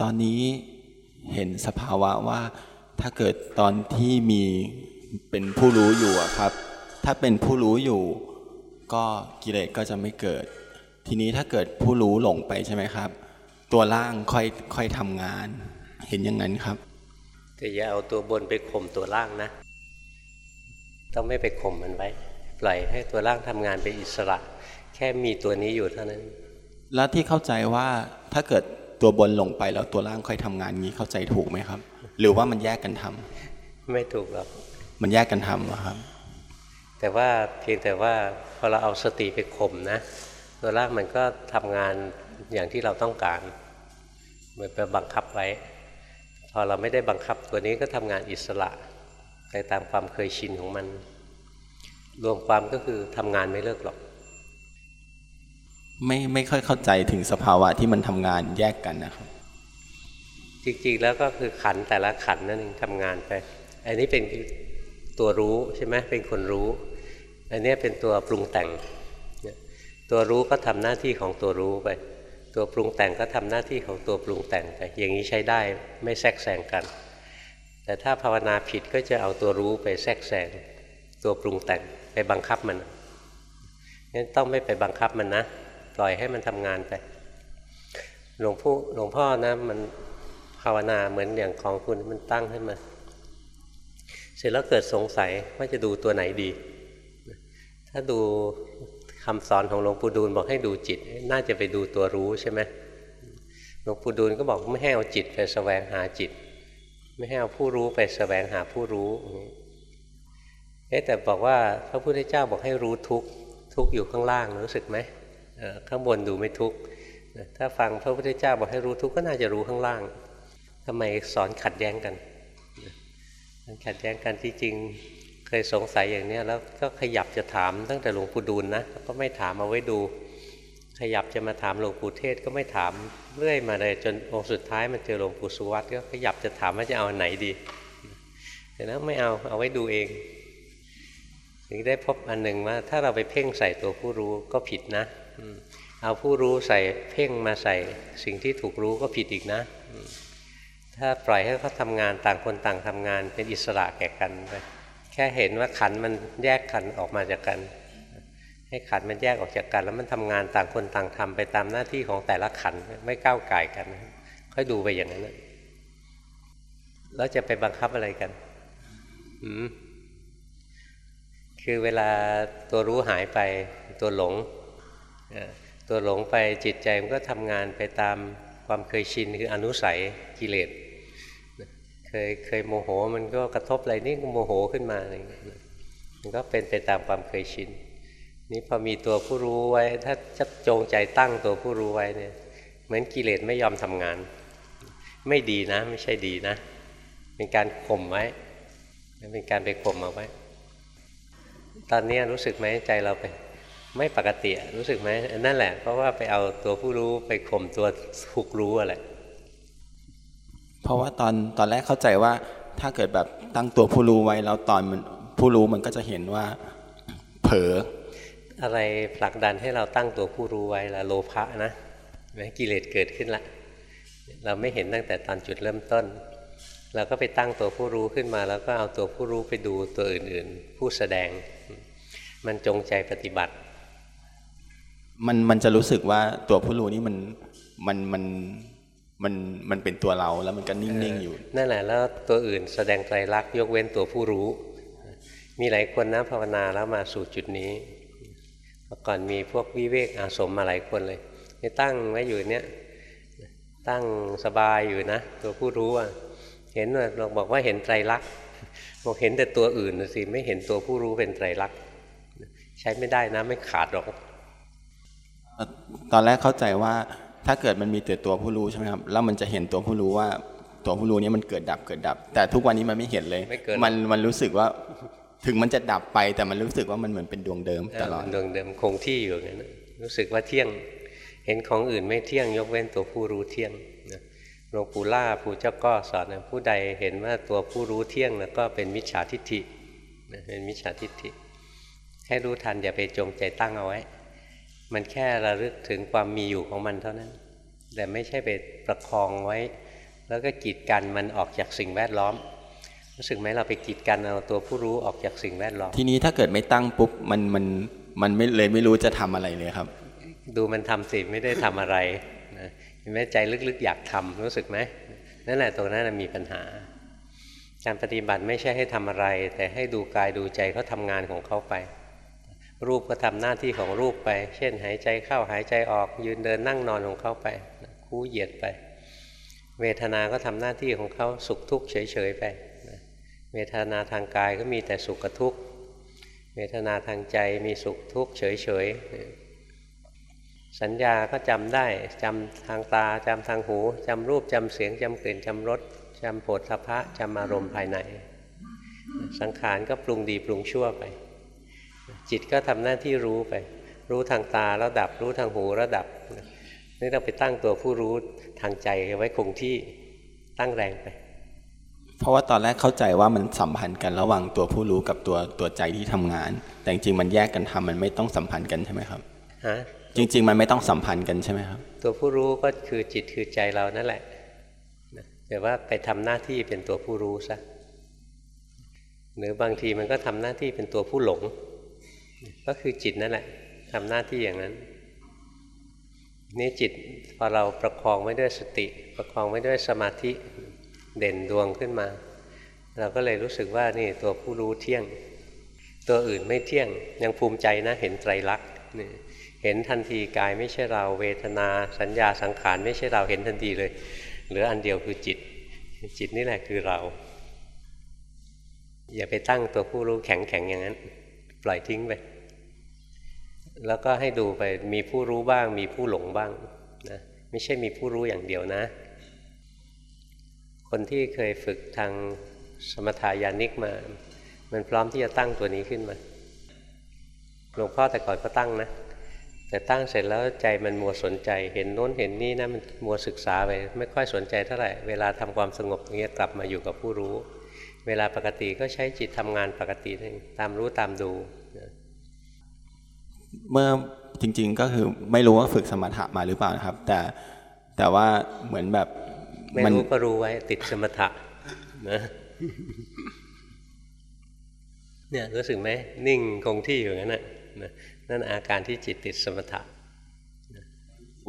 ตอนนี้เห็นสภาวะว่าถ้าเกิดตอนที่มีเป็นผู้รู้อยู่อะครับ ถ้าเป็นผู้รู้อยู่ ก็กิเลสก็จะไม่เกิด ทีนี้ถ้าเกิดผู้รู้หลงไปใช่ไหมครับ ตัวล่างค่อยค่อยทำงาน เห็นอย่างนั้นครับ แต่อย่าเอาตัวบนไปข่มตัวล่างนะ ต้องไม่ไปข่มมันไว้ ปล่อยให้ตัวล่างทำงานเป็นอิสระ แค่มีตัวนี้อยู่เท่านั้น แล้วที่เข้าใจว่าถ้าเกิด ตัวบนหลงไปแล้วตัวล่างค่อยทำงานงี้เข้าใจถูกไหมครับ หรือว่ามันแยกกันทำไม่ถูกหรอกมันแยกกันทำเหรอครับ แต่ว่าเพียงแต่ว่าพอเราเอาสติไปข่มนะ ตัวล่างมันก็ทำงานอย่างที่เราต้องการเหมือนไปบังคับไว้ พอเราไม่ได้บังคับตัวนี้ก็ทำงานอิสระไปตามความเคยชินของมัน รวมความก็คือทำงานไม่เลิกหรอก ไม่ไม่ค่อยเข้าใจถึงสภาวะที่มันทำงานแยกกันนะครับ จริงๆแล้วก็คือขันแต่ละขันนั่นเองทำงานไป อันนี้เป็นตัวรู้ใช่ไหมเป็นคนรู้ อันนี้เป็นตัวปรุงแต่ง ตัวรู้ก็ทำหน้าที่ของตัวรู้ไป ตัวปรุงแต่งก็ทำหน้าที่ของตัวปรุงแต่งไป อย่างนี้ใช้ได้ไม่แทรกแซงกัน แต่ถ้าภาวนาผิดก็จะเอาตัวรู้ไปแทรกแซงตัวปรุงแต่งไปบังคับมันงั้นต้องไม่ไปบังคับมันนะ ปล่อยให้มันทำงานไปหลวงพ่อหลวงพ่อนะมันภาวนาเหมือนอย่างของคุณมันตั้งขึ้นมา เสร็จแล้วเกิดสงสัยว่าจะดูตัวไหนดี ถ้าดูคำสอนของหลวงปู่ดูลบอกให้ดูจิต น่าจะไปดูตัวรู้ใช่ไหมหลวงปู่ดูลก็บอกไม่ให้เอาจิตไปแสวงหาจิต ไม่ให้เอาผู้รู้ไปแสวงหาผู้รู้เอ๊แต่บอกว่าพระพุทธเจ้าบอกให้รู้ทุกทุกอยู่ข้างล่างรู้สึกไหม ข้างบนดูไม่ทุกข์ถ้าฟังพระพุทธเจ้าบอกให้รู้ทุกข์ก็น่าจะรู้ข้างล่างทำไมสอนขัดแย้งกันขัดแย้งกันที่จริงเคยสงสัยอย่างนี้แล้วก็ขยับจะถามตั้งแต่หลวงปู่ดูลนะก็ไม่ถามเอาไว้ดู ขยับจะมาถามหลวงปู่เทศก็ไม่ถามเรื่อยมาเลยจนองค์สุดท้ายมันเจอหลวงปู่สุวัตก็ขยับจะถามว่าจะเอาไหนดีแต่แล้วไม่เอาเอาไว้ดูเองถึงได้พบอันหนึ่งว่าถ้าเราไปเพ่งใส่ตัวผู้รู้ก็ผิดนะ เอาผู้รู้ใส่เพ่งมาใส่สิ่งที่ถูกรู้ก็ผิดอีกนะ ถ้าปล่อยให้เขาทำงานต่างคนต่างทำงานเป็นอิสระแก่กันไปแค่เห็นว่าขันมันแยกขันออกมาจากกัน ให้ขันมันแยกออกจากกัน แล้วมันทำงานต่างคนต่างทำไปตามหน้าที่ของแต่ละขันไม่ก้าวไก่กัน ค่อยดูไปอย่างนั้นแล้วจะไปบังคับอะไรกันอืมคือเวลาตัวรู้หายไปตัวหลง ตัวหลงไปจิตใจมันก็ทำงานไปตามความเคยชินคืออนุสัยกิเลสเคยเคยโมโหมันก็กระทบอะไรนี่โมโหขึ้นมาอะไรมันก็เป็นไปตามความเคยชินนี่พอมีตัวผู้รู้ไว้ ถ้าจะจงใจตั้งตัวผู้รู้ไว้เนี่ยเหมือนกิเลสไม่ยอมทำงาน ไม่ดีนะ ไม่ใช่ดีนะ เป็นการข่มไว้เป็นการไปข่มเอาไว้ ตอนนี้รู้สึกไหมใจเราไป ไม่ปกติรู้สึกไหมนั่นแหละ เพราะว่าไปเอาตัวผู้รู้ไปข่มตัวถูกรู้อะไรเพราะว่าตอนตอนแรกเข้าใจว่าถ้าเกิดแบบตั้งตัวผู้รู้ไว้แล้วตอนมันผู้รู้มันก็จะเห็นว่า เผลออะไรผลักดันให้เราตั้งตัวผู้รู้ไว้ละโลภะนะแม้กิเลสเกิดขึ้นละ เราไม่เห็นตั้งแต่ตอนจุดเริ่มต้นเราก็ไปตั้งตัวผู้รู้ขึ้นมา แล้วก็เอาตัวผู้รู้ไปดูตัวอื่น ๆ ผู้แสดง มันจงใจปฏิบัติ มันมันจะรู้สึกว่าตัวผู้รู้นี่มันมันมันมันมันเป็นตัวเราแล้วมันก็นิ่งๆอยู่ นั่นแหละแล้วตัวอื่นแสดงไตรลักษณ์ยกเว้นตัวผู้รู้ มีหลายคนนะภาวนาแล้วมาสู่จุดนี้ก่อนมีพวกวิเวกอาสมมาหลายคนเลยนี่ตั้งไว้อยู่เนี้ยตั้งสบายอยู่นะ ตัวผู้รู้อะเห็นว่าเราบอกว่าเห็นไตรลักษณ์บอกเห็นแต่ตัวอื่นสิไม่เห็นตัวผู้รู้เป็นไตรลักษณ์ใช้ไม่ได้นะไม่ขาดหรอก ตอนแรกเข้าใจว่าถ้าเกิดมันมีแต่ตัวผู้รู้ใช่ไหมครับแล้วมันจะเห็นตัวผู้รู้ว่าตัวผู้รู้นี้มันเกิดดับเกิดดับ แต่ทุกวันนี้มันไม่เห็นเลยมันมันรู้สึกว่าถึงมันจะดับไปแต่มันรู้สึกว่ามันเหมือนเป็นดวงเดิมตลอดดวงเดิมคงที่อยู่อย่างนั้นรู้สึกว่าเที่ยงเห็นของอื่นไม่เที่ยงยกเว้นตัวผู้รู้เที่ยงหลวงปู่ล่าปู่เจ้าก็สอนผู้ใดเห็นว่าตัวผู้รู้เที่ยงแล้วก็เป็นมิจฉาทิฏฐิเป็นมิจฉาทิฏฐิ ให้รู้ทันอย่าไปจงใจตั้งเอาไว้ มันแค่ระลึกถึงความมีอยู่ของมันเท่านั้น แต่ไม่ใช่ไปประคองไว้ แล้วก็กีดกันมันออกจากสิ่งแวดล้อม รู้สึกไหมเราไปกีดกันเอาตัวผู้รู้ออกจากสิ่งแวดล้อม ทีนี้ถ้าเกิดไม่ตั้งปุ๊บมันมันมันไม่เลยไม่รู้จะทำอะไรเลยครับ ดูมันทำสิไม่ได้ทำอะไรนะเห็นไหมใจลึกๆอยากทำรู้สึกไหมนั่นแหละตรงนั้นมีปัญหา การปฏิบัติไม่ใช่ให้ทำอะไร แต่ให้ดูกายดูใจเขาทำงานของเขาไป รูปก็ทำหน้าที่ของรูปไป เช่น หายใจเข้าหายใจออกยืนเดินนั่งนอนของเขาไป คู่เหยียดไป เวทนาก็ทำหน้าที่ของเขาสุขทุกข์เฉยๆไปเวทนาทางกายก็มีแต่สุขกับทุกข์เวทนาทางใจมีสุขทุกข์เฉยๆสัญญาก็จำได้จำทางตาจำทางหูจำรูปจำเสียงจำกลิ่นจำรสจำโผฏฐพะจำอารมณ์ภายใน สังขารก็ปรุงดีปรุงชั่วไป จิตก็ทำหน้าที่รู้ไป รู้ทางตาแล้วดับ รู้ทางหูแล้วดับนี่เราไปตั้งตัวผู้รู้ทางใจไว้คงที่ตั้งแรงไป เพราะว่าตอนแรกเข้าใจว่ามันสัมพันธ์กันระหว่างตัวผู้รู้กับตัวตัวใจที่ทำงาน แต่จริงๆมันแยกกันทำมันไม่ต้องสัมพันธ์กันใช่ไหมครับฮะจริง ๆ มันไม่ต้องสัมพันธ์กันใช่ไหมครับ ตัวผู้รู้ก็คือจิตคือใจเรานั่นแหละแต่ว่าไปทำหน้าที่เป็นตัวผู้รู้ซะหรือบางทีมันก็ทำหน้าที่เป็นตัวผู้หลง ก็คือจิตนั่นแหละทำหน้าที่อย่างนั้น นี่จิตพอเราประคองไว้ด้วยสติ ประคองไว้ด้วยสมาธิเด่นดวงขึ้นมา เราก็เลยรู้สึกว่านี่ตัวผู้รู้เที่ยง ตัวอื่นไม่เที่ยง ยังภูมิใจนะเห็นไตรลักษณ์เห็นทันทีกายไม่ใช่เราเวทนาสัญญาสังขารไม่ใช่เราเห็นทันทีเลย เหลืออันเดียวคือจิต จิตนี่แหละคือเรา อย่าไปตั้งตัวผู้รู้แข็งแข็งอย่างนั้น ปล่อยทิ้งไป แล้วก็ให้ดูไปมีผู้รู้บ้าง มีผู้หลงบ้างนะไม่ใช่มีผู้รู้อย่างเดียวนะ คนที่เคยฝึกทางสมถายานิกมา มันพร้อมที่จะตั้งตัวนี้ขึ้นมาหลวงพ่อแต่ก่อนก็ตั้งนะ แต่ตั้งเสร็จแล้วใจมันมัวสนใจเห็นโน้นเห็นนี่นะมันมัวศึกษาไปไม่ค่อยสนใจเท่าไหร่เวลาทำความสงบอย่างเงี้ยกลับมาอยู่กับผู้รู้ เวลาปกติก็ใช้จิตทำงานปกติตามรู้ตามดู เมื่อจริง ๆ ก็คือไม่รู้ว่าฝึกสมถะมาหรือเปล่านะครับ แต่แต่ว่าเหมือนแบบไม่รู้ก็รู้ไว้ติดสมถะนะเนี่ยรู้สึกไหมนิ่งคงที่อยู่งั้นแหะนั่นอาการที่จิตติดสมถะ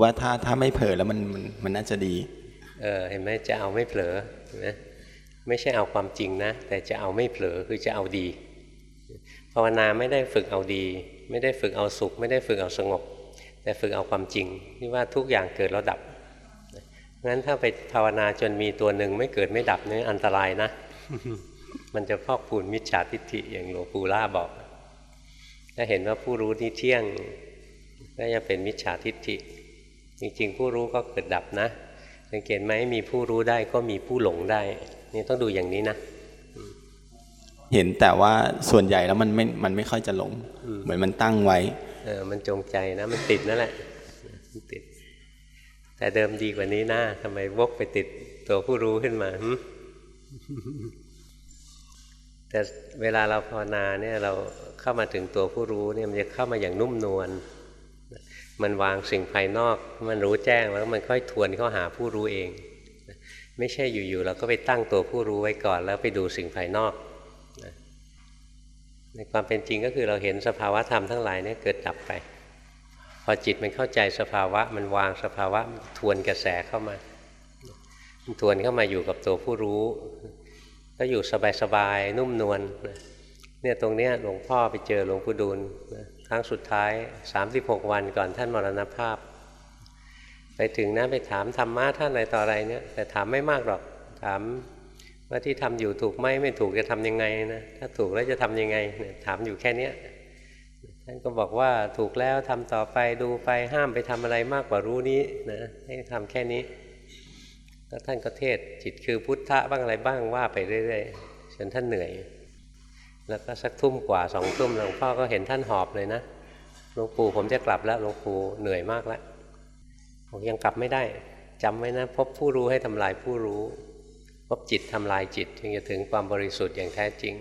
ว่าถ้าถ้าไม่เผลอแล้วมันมันมันน่าจะดี เออเห็นไหมจะเอาไม่เผลอนะไม่ใช่เอาความจริงนะ แต่จะเอาไม่เผลอคือจะเอาดี ภาวนาไม่ได้ฝึกเอาดี ไม่ได้ฝึกเอาสุข ไม่ได้ฝึกเอาสงบ แต่ฝึกเอาความจริงที่ว่าทุกอย่างเกิดแล้วดับงั้นถ้าไปภาวนาจนมีตัวหนึ่งไม่เกิดไม่ดับนี่อันตรายนะ มันจะพอกปูนมิจฉาทิฏฐิอย่างหลวงปู่ล่าบอก ถ้าเห็นว่าผู้รู้นี่เที่ยงก็จะเป็นมิจฉาทิฏฐิ จริงๆ ผู้รู้ก็เกิดดับนะสังเกตไหมมีผู้รู้ได้ก็มีผู้หลงได้ นี่ต้องดูอย่างนี้นะ เห็นแต่ว่าส่วนใหญ่แล้วมันไม่มันไม่ค่อยจะหลง เหมือนมันตั้งไว้เออมันจงใจนะมันติดนั่นแหละติด แต่เดิมดีกว่านี้นะทำไมวกไปติดตัวผู้รู้ขึ้นมาแต่เวลาเราภาวนาเนี่ยเราเข้ามาถึงตัวผู้รู้เนี่ยมันจะเข้ามาอย่างนุ่มนวลมันวางสิ่งภายนอก มันรู้แจ้งแล้วมันค่อยทวนเข้าหาผู้รู้เอง ไม่ใช่อยู่ๆเราก็ไปตั้งตัวผู้รู้ไว้ก่อน แล้วไปดูสิ่งภายนอก ในความเป็นจริงก็คือเราเห็นสภาวะธรรมทั้งหลายเนี่ยเกิดดับไป พอจิตมันเข้าใจสภาวะมันวางสภาวะทวนกระแสเข้ามาทวนเข้ามาอยู่กับตัวผู้รู้ก็อยู่สบายๆนุ่มนวลเนี่ยตรงเนี้ยหลวงพ่อไปเจอหลวงปู่ดูลครั้งสุดท้าย 36 วันก่อนท่านมรณภาพ ไปถึงนะไปถามธรรมะท่านอะไรต่ออะไรเนี่ยแต่ถามไม่มากหรอกถาม ว่าที่ทำอยู่ถูกไหมไม่ถูกจะทํำยังไงนะถ้าถูกแล้วจะทํำยังไงถามอยู่แค่เนี้ยท่านก็บอกว่าถูกแล้วทำต่อไปดูไปห้ามไปทำอะไรมากกว่ารู้นี้นะให้ทำแค่นี้แล้วท่านก็เทศจิตคือพุทธะบ้างอะไรบ้างว่าไปเรื่อยๆจนท่านเหนื่อย แล้วก็สักทุ่มกว่าสองทุ่มหลวงพ่อก็เห็นท่านหอบเลยนะหลวงปู่ผมจะกลับแล้วหลวงปู่เหนื่อยมากแล้วผมยังกลับไม่ได้จำไว้นะพบผู้รู้ให้ทำลายผู้รู้ พบจิตทำลายจิตจึงจะถึงความบริสุทธิ์อย่างแท้จริง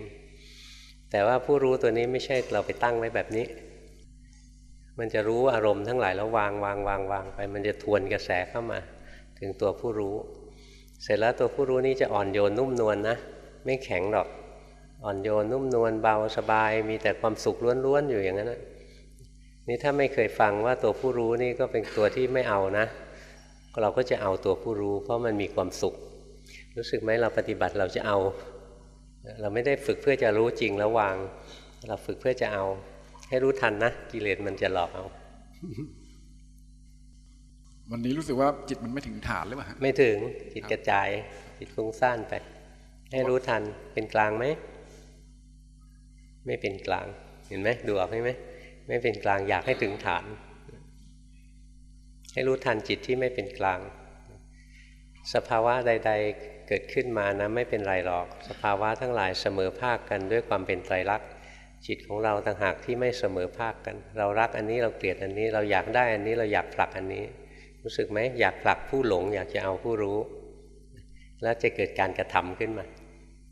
แต่ว่าผู้รู้ตัวนี้ไม่ใช่เราไปตั้งไว้แบบนี้ มันจะรู้อารมณ์ทั้งหลายแล้ววางวางวางวางไป มันจะทวนกระแสเข้ามา ถึงตัวผู้รู้ เสร็จแล้วตัวผู้รู้นี้จะอ่อนโยนนุ่มนวลนนะไม่แข็งหรอกอ่อนโยนนุ่มนวลเบาสบาย มีแต่ความสุขล้วนๆอยู่อย่างนั้นนะนี่ถ้าไม่เคยฟังว่าตัวผู้รู้นี่ก็เป็นตัวที่ไม่เอานะ เราก็จะเอาตัวผู้รู้ เพราะมันมีความสุข รู้สึกไหมเราปฏิบัติเราจะเอา เราไม่ได้ฝึกเพื่อจะรู้จริงแล้ววาง เราฝึกเพื่อจะเอา ให้รู้ทันนะกิเลสมันจะหลอกเอาวันนี้รู้สึกว่าจิตมันไม่ถึงฐานหรือเปล่าฮะไม่ถึงจิตกระจาย จิตฟุ้งซ่านไป ให้รู้ทันเป็นกลางไหมไม่เป็นกลาง เห็นไหมดูออกไหมไม่เป็นกลางอยากให้ถึงฐาน ให้รู้ทันจิตที่ไม่เป็นกลาง สภาวะใด ๆ เกิดขึ้นมานะไม่เป็นไรหรอก สภาวะทั้งหลายเสมอภาคกันด้วยความเป็นไตรลักษณ์จิตของเราต่างหากที่ไม่เสมอภาคกัน เรารักอันนี้เราเกลียดอันนี้ เราอยากได้อันนี้เราอยากผลักอันนี้ รู้สึกไหมอยากผลักผู้หลง อยากจะเอาผู้รู้ แล้วจะเกิดการกระทำขึ้นมา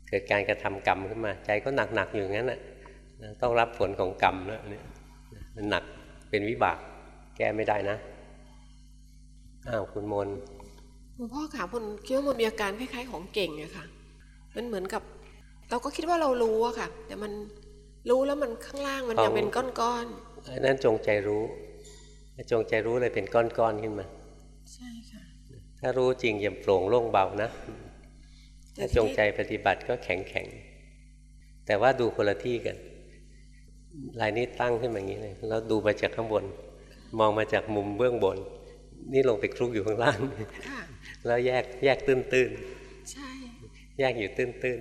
เกิดการกระทำกรรมขึ้นมา ใจก็หนักๆอยู่งั้นแหะต้องรับผลของกรรมแล้วเนี่ยมันหนักเป็นวิบากแก้ไม่ได้นะอ้าวคุณมน หลวงพ่อค่ะมันคิดว่ามันมีอาการคล้ายๆ ของเก่งอะค่ะ มันเหมือนกับ เราก็คิดว่าเรารู้อะค่ะ แต่มันรู้แล้วมันข้างล่างมันยังเป็นก้อนอันนั้นจงใจรู้จงใจรู้เลยเป็นก้อนๆขึ้นมาๆใช่ค่ะ ถ้ารู้จริงอย่าโปร่งโล่งเบานะแต่ถ้าจงใจปฏิบัติก็แข็งแข็งแต่ว่าดูคนละที่กันลายนี้ตั้งขึ้นมาอย่างนี้เลยแล้วดูมาจากข้างบน มองมาจากมุมเบื้องบน นี่ลงไปคลุกอยู่ข้างล่างค่ะแล้วแยกแยกตื้นตื้นใช่ๆแยกอยู่ตื้นตื้น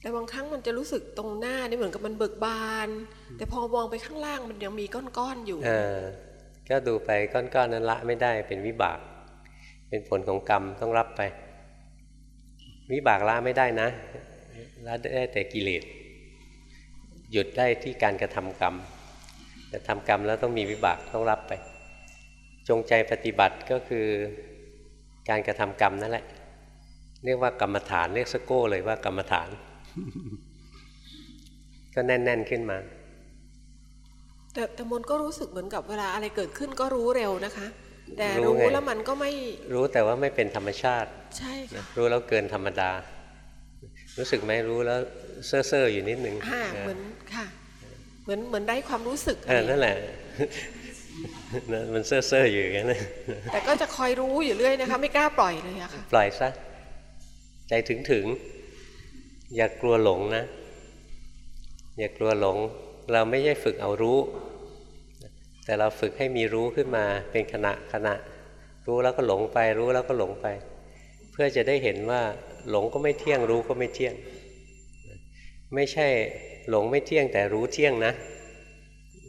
แต่บางครั้งมันจะรู้สึกตรงหน้านี่เหมือนกับมันเบิกบาน แต่พอมองไปข้างล่างมันยังมีก้อนๆอยู่ๆเออก็ดูไปก้อนๆนั้นละไม่ได้เป็นวิบาก เป็นผลของกรรมต้องรับไป วิบากละไม่ได้นะละได้แต่กิเลสหยุดได้ที่การกระทำกรรมแต่ทำกรรมแล้วต้องมีวิบากต้องรับไป จงใจปฏิบัติก็คือการกระทำกรรมนั่นแหละ เรียกว่ากรรมฐานเรียกสโก้เลยว่ากรรมฐาน ก็แน่น ๆขึ้นมา แต่แต่มนก็รู้สึกเหมือนกับเวลาอะไรเกิดขึ้นก็รู้เร็วนะคะ แต่รู้รู้ไงแล้วมันก็ไม่ รู้แต่ว่าไม่เป็นธรรมชาติ ใช่ค่ะรู้แล้วเกินธรรมดา รู้สึกไหมรู้แล้วเซ่อเซ่อๆอยู่นิดนึงค่ะเหมือนค่ะ เหมือนเหมือนได้ความรู้สึกเออนั่นแหละ นั่นมันเซ่อเซ่อๆอยู่อย่างนั้นนะแต่ก็จะคอยรู้อยู่เรื่อยนะคะ ไม่กล้าปล่อยเลยอะค่ะปล่อยซะใจถึงถึงๆอย่ากลัวหลงนะ อย่ากลัวหลง เราไม่ใช่ฝึกเอารู้ แต่เราฝึกให้มีรู้ขึ้นมาเป็นขณะขณะ รู้แล้วก็หลงไป รู้แล้วก็หลงไป เพื่อจะได้เห็นว่า หลงก็ไม่เที่ยงรู้ก็ไม่เที่ยง ไม่ใช่หลงไม่เที่ยงแต่รู้เที่ยงนะ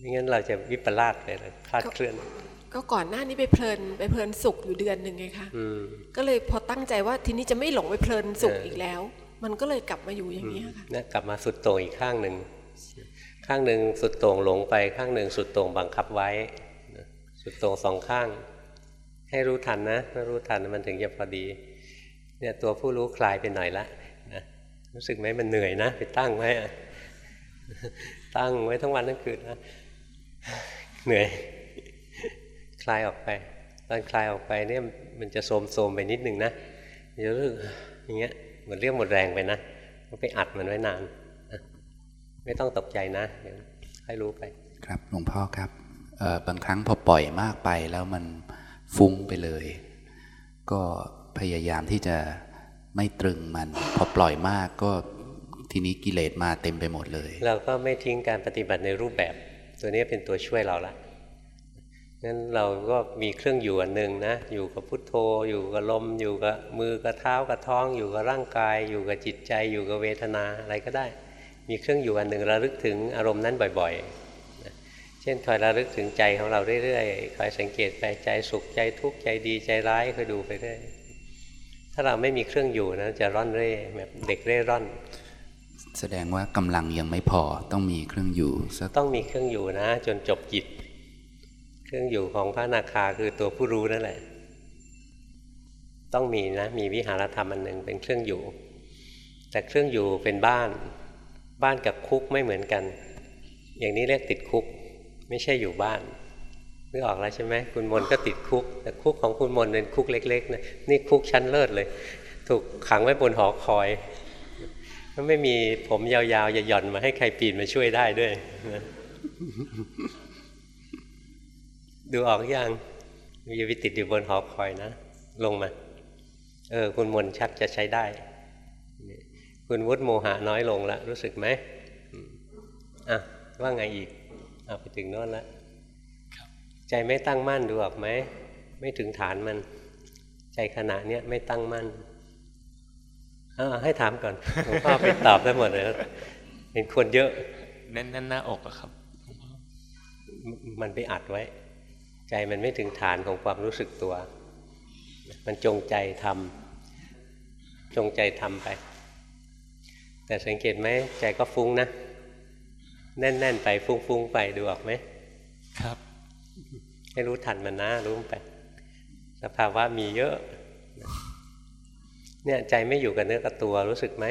ไม่งั้นเราจะวิปลาสเลยนะคลาดเคลื่อน ก็ก่อนหน้านี้ไปเพลินไปเพลินสุขอยู่เดือนหนึ่งไงคะอืมก็เลยพอตั้งใจว่าทีนี้จะไม่หลงไปเพลินสุขเอออีอีกแล้ว มันก็เลยกลับมาอยู่อย่างนี้ค่ะนะกลับมาสุดโต่งอีกข้างหนึ่งข้างหนึ่งสุดโต่งหลงไปข้างหนึ่งสุดโต่งบังคับไว้นะสุดโต่งสองข้าง ให้รู้ทันนะถ้ารู้ทันมันถึงจะพอดี เนี่ยตัวผู้รู้คลายไปหน่อยละนะรู้สึกไหมมันเหนื่อยนะ ไปตั้งไว้อะตั้งไว้ทั้งวันทั้งคืนนะ เหนื่อย คลายออกไป ตอนคลายออกไปเนี่ยมันจะโทรมๆไปนิดนึงนะเดี๋ยวรู้สึกอย่างเงี้ยเหมือนเรียกหมดแรงไปนะก็ไปอัดมันไว้นานนะไม่ต้องตกใจนะเดี๋ยวให้รู้ไป ครับหลวงพ่อครับเอ่อบางครั้งพอปล่อยมากไปแล้วมันฟุ้งไปเลย ก็พยายามที่จะไม่ตรึงมัน พอปล่อยมากก็ทีนี้กิเลสมาเต็มไปหมดเลย เราก็ไม่ทิ้งการปฏิบัติในรูปแบบ ตัวนี้เป็นตัวช่วยเราละงั้นเราก็มีเครื่องอยู่อันหนึ่งนะอยู่กับพุทโธ อยู่กับลม อยู่กับมือกับเท้ากับท้อง อยู่กับร่างกาย อยู่กับจิตใจ อยู่กับเวทนาอะไรก็ได้ มีเครื่องอยู่อันหนึ่งระลึกถึงอารมณ์นั้นบ่อยๆ เช่นคอยระลึกถึงใจของเราเรื่อยๆคอยสังเกตไปใจสุขใจทุกข์ใจดีใจร้ายคอยดูไปเรื่อยถ้าเราไม่มีเครื่องอยู่นะจะร่อนเร่แบบเด็กเร่ร่อน แสดงว่ากำลังยังไม่พอต้องมีเครื่องอยู่ต้องมีเครื่องอยู่นะ จนจบจิต เครื่องอยู่ของพระนาคาคือตัวผู้รู้นั่นแหละ ต้องมีนะ มีวิหารธรรมอันหนึ่งเป็นเครื่องอยู่ แต่เครื่องอยู่เป็นบ้าน บ้านกับคุกไม่เหมือนกัน อย่างนี้เรียกติดคุก ไม่ใช่อยู่บ้านนึกออกแล้วใช่ไหมคุณมนก็ติดคุก แต่คุกของคุณมนเป็นคุกเล็กๆนะนี่คุกชั้นเลิศเลย ถูกขังไว้บนหอคอย มันไม่มีผมยาวๆ อย่าหย่อนมาให้ใครปีนมาช่วยได้ด้วยนะดูออกยังอย่าไปติดอยู่บนหอคอยนะ ลงมา เออ คุณมนชักจะใช้ได้ คุณวุฒิโมหะน้อยลงแล้ว รู้สึกไหมอะ ว่าไงอีกเอาไปถึงโน้นแล้วใจไม่ตั้งมั่นดูออกไหม ไม่ถึงฐานมัน ใจขณะเนี้ยไม่ตั้งมั่น อาให้ถามก่อนหลวงพ่อไปตอบได้หมดเลยเห็นคนเยอะแน่นหน้าอกอะครับ มันไปอัดไว้ ใจมันไม่ถึงฐานของความรู้สึกตัว มันจงใจทำจงใจทำไป แต่สังเกตไหมใจก็ฟุ้งนะ แน่น ๆ ไปฟุ้งๆไปดูออกไหมครับ ให้รู้ทันมันนะรู้ไป สภาวะมีเยอะ เนี่ยใจไม่อยู่กับเนื้อกับตัวรู้สึกไหม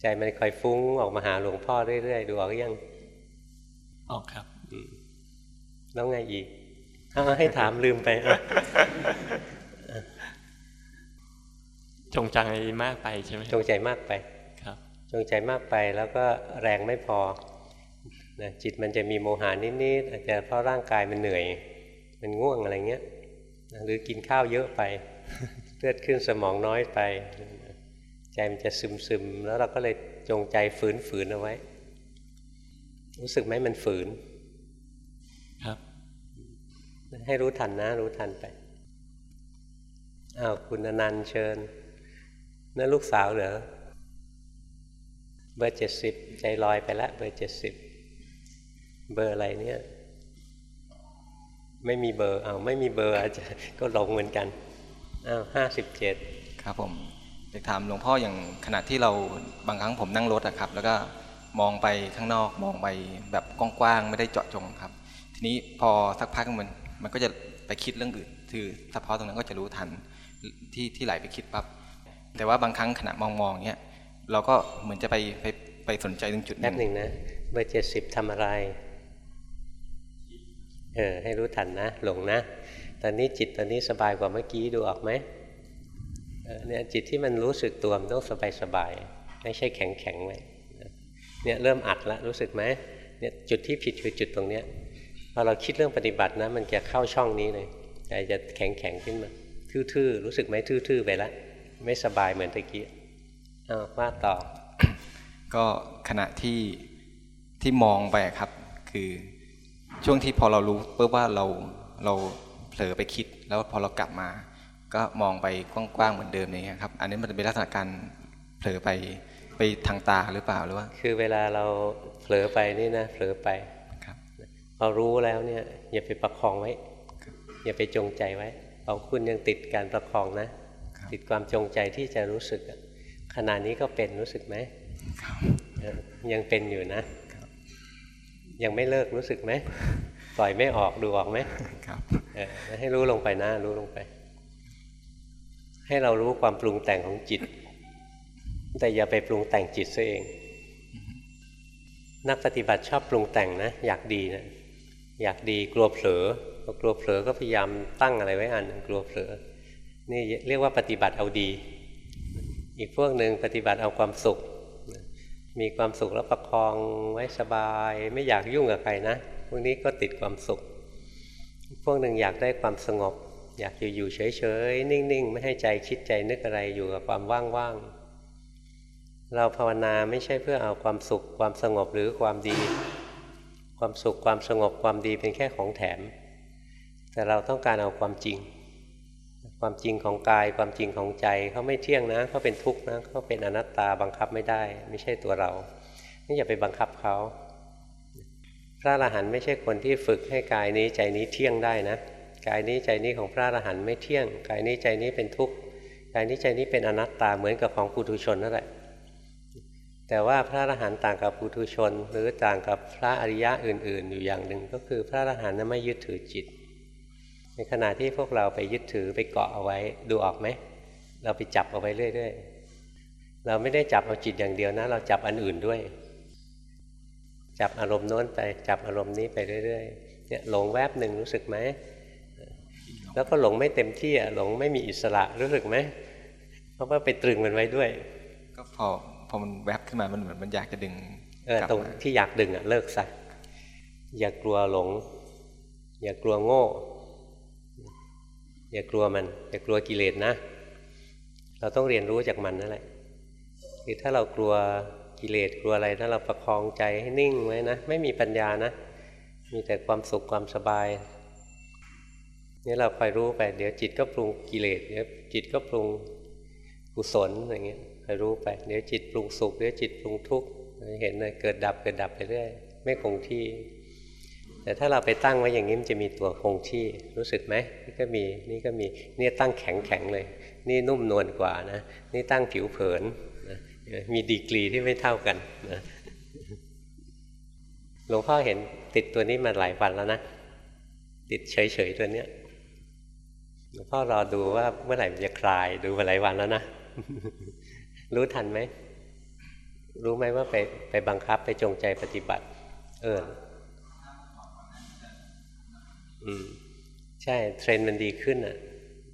ใจมันคอยฟุ้งออกมาหาหลวงพ่อเรื่อยๆดูออกยังออกครับแล้วไงอีกเอาให้ถามลืมไปอะจงใจมากไปใช่ไหมจงใจมากไปครับ จงใจมากไปแล้วก็แรงไม่พอนะจิตมันจะมีโมหานิดๆอาจจะเพราะร่างกายมันเหนื่อย มันง่วงอะไรเงี้ยนะหรือกินข้าวเยอะไป เลือดขึ้นสมองน้อยไป ใจมันจะซึมซึมๆแล้วเราก็เลยจงใจฝืนฝืนเอาไว้ รู้สึกไหมมันฝืน ครับ ให้รู้ทันนะ รู้ทันไปอ้าวคุณอนันต์เชิญนั่นลูกสาวเหรอเบอร์เจ็ดสิบใจลอยไปแล้วเบอร์เจ็ดสิบเบอร์อะไรเนี่ย ไม่มีเบอร์อ้าวไม่มีเบอร์อาจจะก็หลงเหมือนกัน อ้าวห้าสิบเจ็ดครับผมอยากถามหลวงพ่ออย่างขณะที่เราบางครั้งผมนั่งรถอะครับ แล้วก็มองไปข้างนอกมองไปแบบกว้างๆไม่ได้เจาะจงครับ ทีนี้พอสักพักมันมันก็จะไปคิดเรื่องอื่นคือเฉพาะตรงนั้นก็จะรู้ทันที่ที่ไหลไปคิดปั๊บแต่ว่าบางครั้งขณะมองมองเนี้ยเราก็เหมือนจะไปไปไปสนใจตรงจุดหแป๊นึ่บงหนึ่งนะเบอร์เจ็ดสิบทำอะไรเออให้รู้ทันนะหลงนะ ตอนนี้จิตตอนนี้สบายกว่าเมื่อกี้ดูออกไหมเนี่ยจิตที่มันรู้สึกตัวมันต้องสบายสบายๆไม่ใช่แข็งแข็งๆไว้เนี่ยเริ่มอัดแล้วรู้สึกไหมเนี่ยจุดที่ผิดคือจุดตรงเนี้ยพอเราคิดเรื่องปฏิบัตินะมันจะเข้าช่องนี้เลยใจจะแข็งแข็งๆขึ้นมาทื่อๆรู้สึกไหมทื่อๆไปแล้วไม่สบายเหมือนตะกี้อ้าวว่าต่อ ก็ขณะที่ที่มองไปครับ คือช่วงที่พอเรารู้ปุ๊บว่าเราเรา เผลอไปคิด แล้วพอเรากลับมา ก็มองไปกว้างๆเหมือนเดิมอย่างเงี้ยครับ อันนี้มันเป็นลักษณะการเผลอไปไปทางตาหรือเปล่าหรือว่า คือเวลาเราเผลอไปนี่นะเผลอไปครับพอรู้แล้วเนี่ยอย่าไปประคองไว้ อย่าไปจงใจไว้ของคุณยังติดการประคองนะครับติดความจงใจที่จะรู้สึกอะขณะนี้ก็เป็นรู้สึกไหมครับเออยังเป็นอยู่นะยังไม่เลิกรู้สึกไหมป ล่อยไม่ออกดูออกไหมครับเออให้รู้ลงไปนะรู้ลงไป ให้เรารู้ความปรุงแต่งของจิต แต่อย่าไปปรุงแต่งจิตซะเอง นักปฏิบัติชอบปรุงแต่งนะ อยากดีนะอยากดีกลัวเผลอพอกลัวเผลอก็พยายามตั้งอะไรไว้อันหนึ่งกลัวเผลอ นี่เรียกว่าปฏิบัติเอาดี อีกพวกหนึ่งปฏิบัติเอาความสุข มีความสุขแล้วประคองไว้สบาย ไม่อยากยุ่งกับใครนะ พวกนี้ก็ติดความสุข พวกหนึ่งอยากได้ความสงบ อยากอยู่อยู่เฉยๆ นิ่งๆ ไม่ให้ใจคิดใจนึกอะไรอยู่กับความว่างๆ เราภาวนาไม่ใช่เพื่อเอาความสุขความสงบหรือความดี ความสุขความสงบความดีเป็นแค่ของแถม แต่เราต้องการเอาความจริง ความจริงของกายความจริงของใจเขาไม่เที่ยงนะเขาเป็นทุกข์นะเขาเป็นอนัตตาบังคับไม่ได้ ไม่ใช่ตัวเรานี่อย่าไปบังคับเขา พระอรหันต์ไม่ใช่คนที่ฝึกให้กายนี้ใจนี้เที่ยงได้นะ กายนี้ใจนี้ของพระอรหันต์ไม่เที่ยง กายนี้ใจนี้เป็นทุกข์ กายนี้ใจนี้เป็นอนัตตาเหมือนกับของปุถุชนนั่นแหละ แต่ว่าพระอรหันต์ต่างกับปุถุชน หรือต่างกับพระอริยะอื่น ๆ อยู่อย่างหนึ่งก็คือพระอรหันต์นั้นไม่ยึดถือจิต ในขณะที่พวกเราไปยึดถือไปเกาะเอาไว้ดูออกไหม เราไปจับเอาไว้เรื่อย ๆ เราไม่ได้จับเอาจิตอย่างเดียวนะ เราจับอันอื่นด้วย จับอารมณ์โน้นไปจับอารมณ์นี้ไปเรื่อยๆเนี่ยหลงแวบหนึ่งรู้สึกไหมแล้วก็หลงไม่เต็มที่อะหลงไม่มีอิสระรู้สึกไหมเพราะว่าไปตรึงมันไว้ด้วย ก็พอพอมันแวบขึ้นมามันเหมือนมันอยากจะดึงเออกลับตรงมาที่อยากดึงอะเลิกซะอย่ากลัวหลง อย่ากลัวโง่ อย่ากลัวมัน อย่ากลัวกิเลสนะ เราต้องเรียนรู้จากมันนั่นแหละคือถ้าเรากลัว กิเลสกลัวอะไรถ้าเราประคองใจให้นิ่งไว้นะ ไม่มีปัญญานะ มีแต่ความสุขความสบายนี่เราคอยรู้ไปเดี๋ยวจิตก็ปรุงกิเลสเดี๋ยวจิตก็ปรุงกุศลอย่างเงี้ยคอยรู้ไป เดี๋ยวจิตปรุงสุขเดี๋ยวจิตปรุงทุกข์เห็นเลยเกิดดับเกิดดับไปเรื่อยไม่คงที่ แต่ถ้าเราไปตั้งไว้อย่างนี้มันจะมีตัวคงที่รู้สึกไหมนี่ก็มีนี่ก็มีเนี่ยตั้งแข็งแข็งเลย นี่นุ่มนวลกว่านะ นี่ตั้งผิวเผิน มีดีกรีที่ไม่เท่ากันนะหลวงพ่อเห็นติดตัวนี้มาหลายวันแล้วนะ ติดเฉยๆตัวเนี้ยหลวงพ่อรอดูว่าเมื่อไหร่มันจะคลายดูมาหลายวันแล้วนะรู้ทันไหม รู้ไหมว่าไปไปบังคับไปจงใจปฏิบัติ เอออืมใช่เทรนด์มันดีขึ้นอะ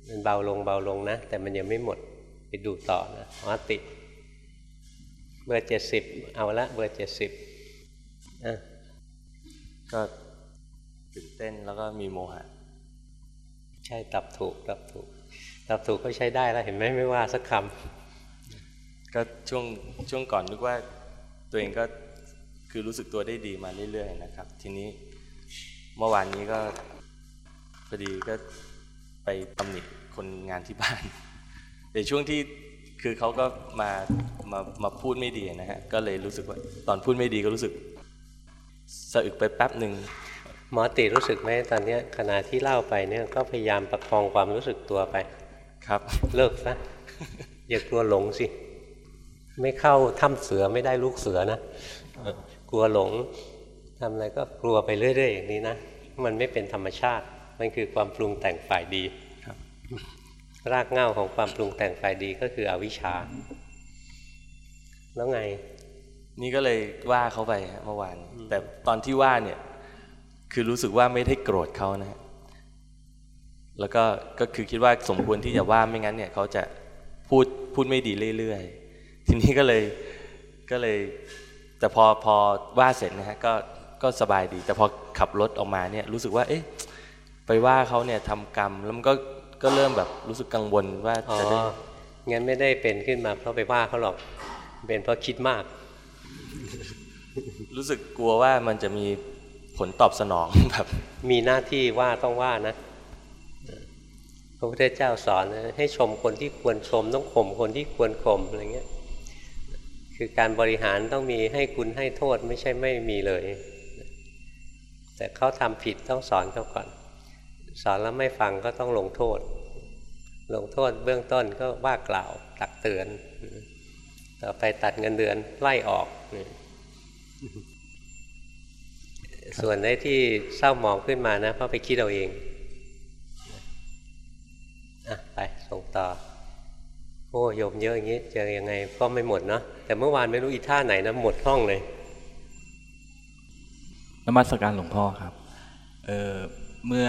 มันเบาลงเบาลงนะ แต่มันยังไม่หมดไปดูต่อนะอ๋อติด เบอร์เจ็ดสิบเอาละเบอร์เจ็ดสิบอะก็ตื่นเต้นแล้วก็มีโมหะ ใช่ตับถูกตับถูกตับถูกก็ใช้ได้แล้วเห็นไหมไม่ว่าสักคำก็ช่วงช่วงก่อนนึกว่าตัวเองก็คือรู้สึกตัวได้ดีมาเรื่อยๆนะครับ ทีนี้เมื่อวานนี้ก็พอดีก็ไปตำหนิคนงานที่บ้าน ในช่วงที่ คือเขาก็มามามาพูดไม่ดีนะฮะ ก็เลยรู้สึกว่าตอนพูดไม่ดีก็รู้สึกสะอึกไปแป๊บหนึ่งำหมอติรู้สึกไหมตอนเนี้ยขณะที่เล่าไปเนี่ยก็พยายามประคองความรู้สึกตัวไปครับ เลิกซะอย่ากลัวหลงสิ ไม่เข้าถ้ำเสือไม่ได้ลูกเสือนะเออกลัวหลงทำอะไรก็กลัวไปเรื่อย ๆ อย่างนี้นะ มันไม่เป็นธรรมชาติ มันคือความปรุงแต่งฝ่ายดีครับ รากเหง้าของความปรุงแต่งฝ่ายดีก็คืออวิชชา แล้วไง นี่ก็เลยว่าเขาไปฮะเมื่อวาน แต่ตอนที่ว่าเนี่ย คือรู้สึกว่าไม่ได้โกรธเขานะฮะแล้วก็ก็คือคิดว่าสมควรที่จะว่าไม่งั้นเนี่ยเขาจะพูดพูดไม่ดีเรื่อยๆ ทีนี้ก็เลยก็เลยแต่พอพอว่าเสร็จนะฮะก็ก็สบายดี แต่พอขับรถออกมาเนี่ยรู้สึกว่า เอ๊ะไปว่าเขาเนี่ยทำกรรมแล้วมันก็ ก็เริ่มแบบรู้สึกกังวลว่าอ๋อจะได้งั้นไม่ได้เป็นขึ้นมาเพราะไปว่าเขาหรอกเป็นเพราะคิดมาก รู้สึกกลัวว่ามันจะมีผลตอบสนองแบบมีหน้าที่ว่าต้องว่านะพระพุทธเจ้าสอนนะให้ชมคนที่ควรชมต้องข่มคนที่ควรข่มอะไรเงี้ยคือการบริหารต้องมีให้คุณให้โทษไม่ใช่ไม่มีเลย แต่เขาทำผิดต้องสอนเขาก่อน สอนแล้วไม่ฟังก็ต้องลงโทษ ลงโทษเบื้องต้นก็ว่ากล่าวตักเตือน ต่อไปตัดเงินเดือนไล่ออก ส่วนไอ้ที่เศร้าหมองขึ้นมานะเพราะไปคิดเอาเองอะไปส่งต่อ โอ้โยมเยอะอย่างนี้เจอยังไงก็ไม่หมดเนาะแต่เมื่อวานไม่รู้อีท่าไหนนะหมดห้องเลยนมัสการหลวงพ่อครับ เออ เมื่อ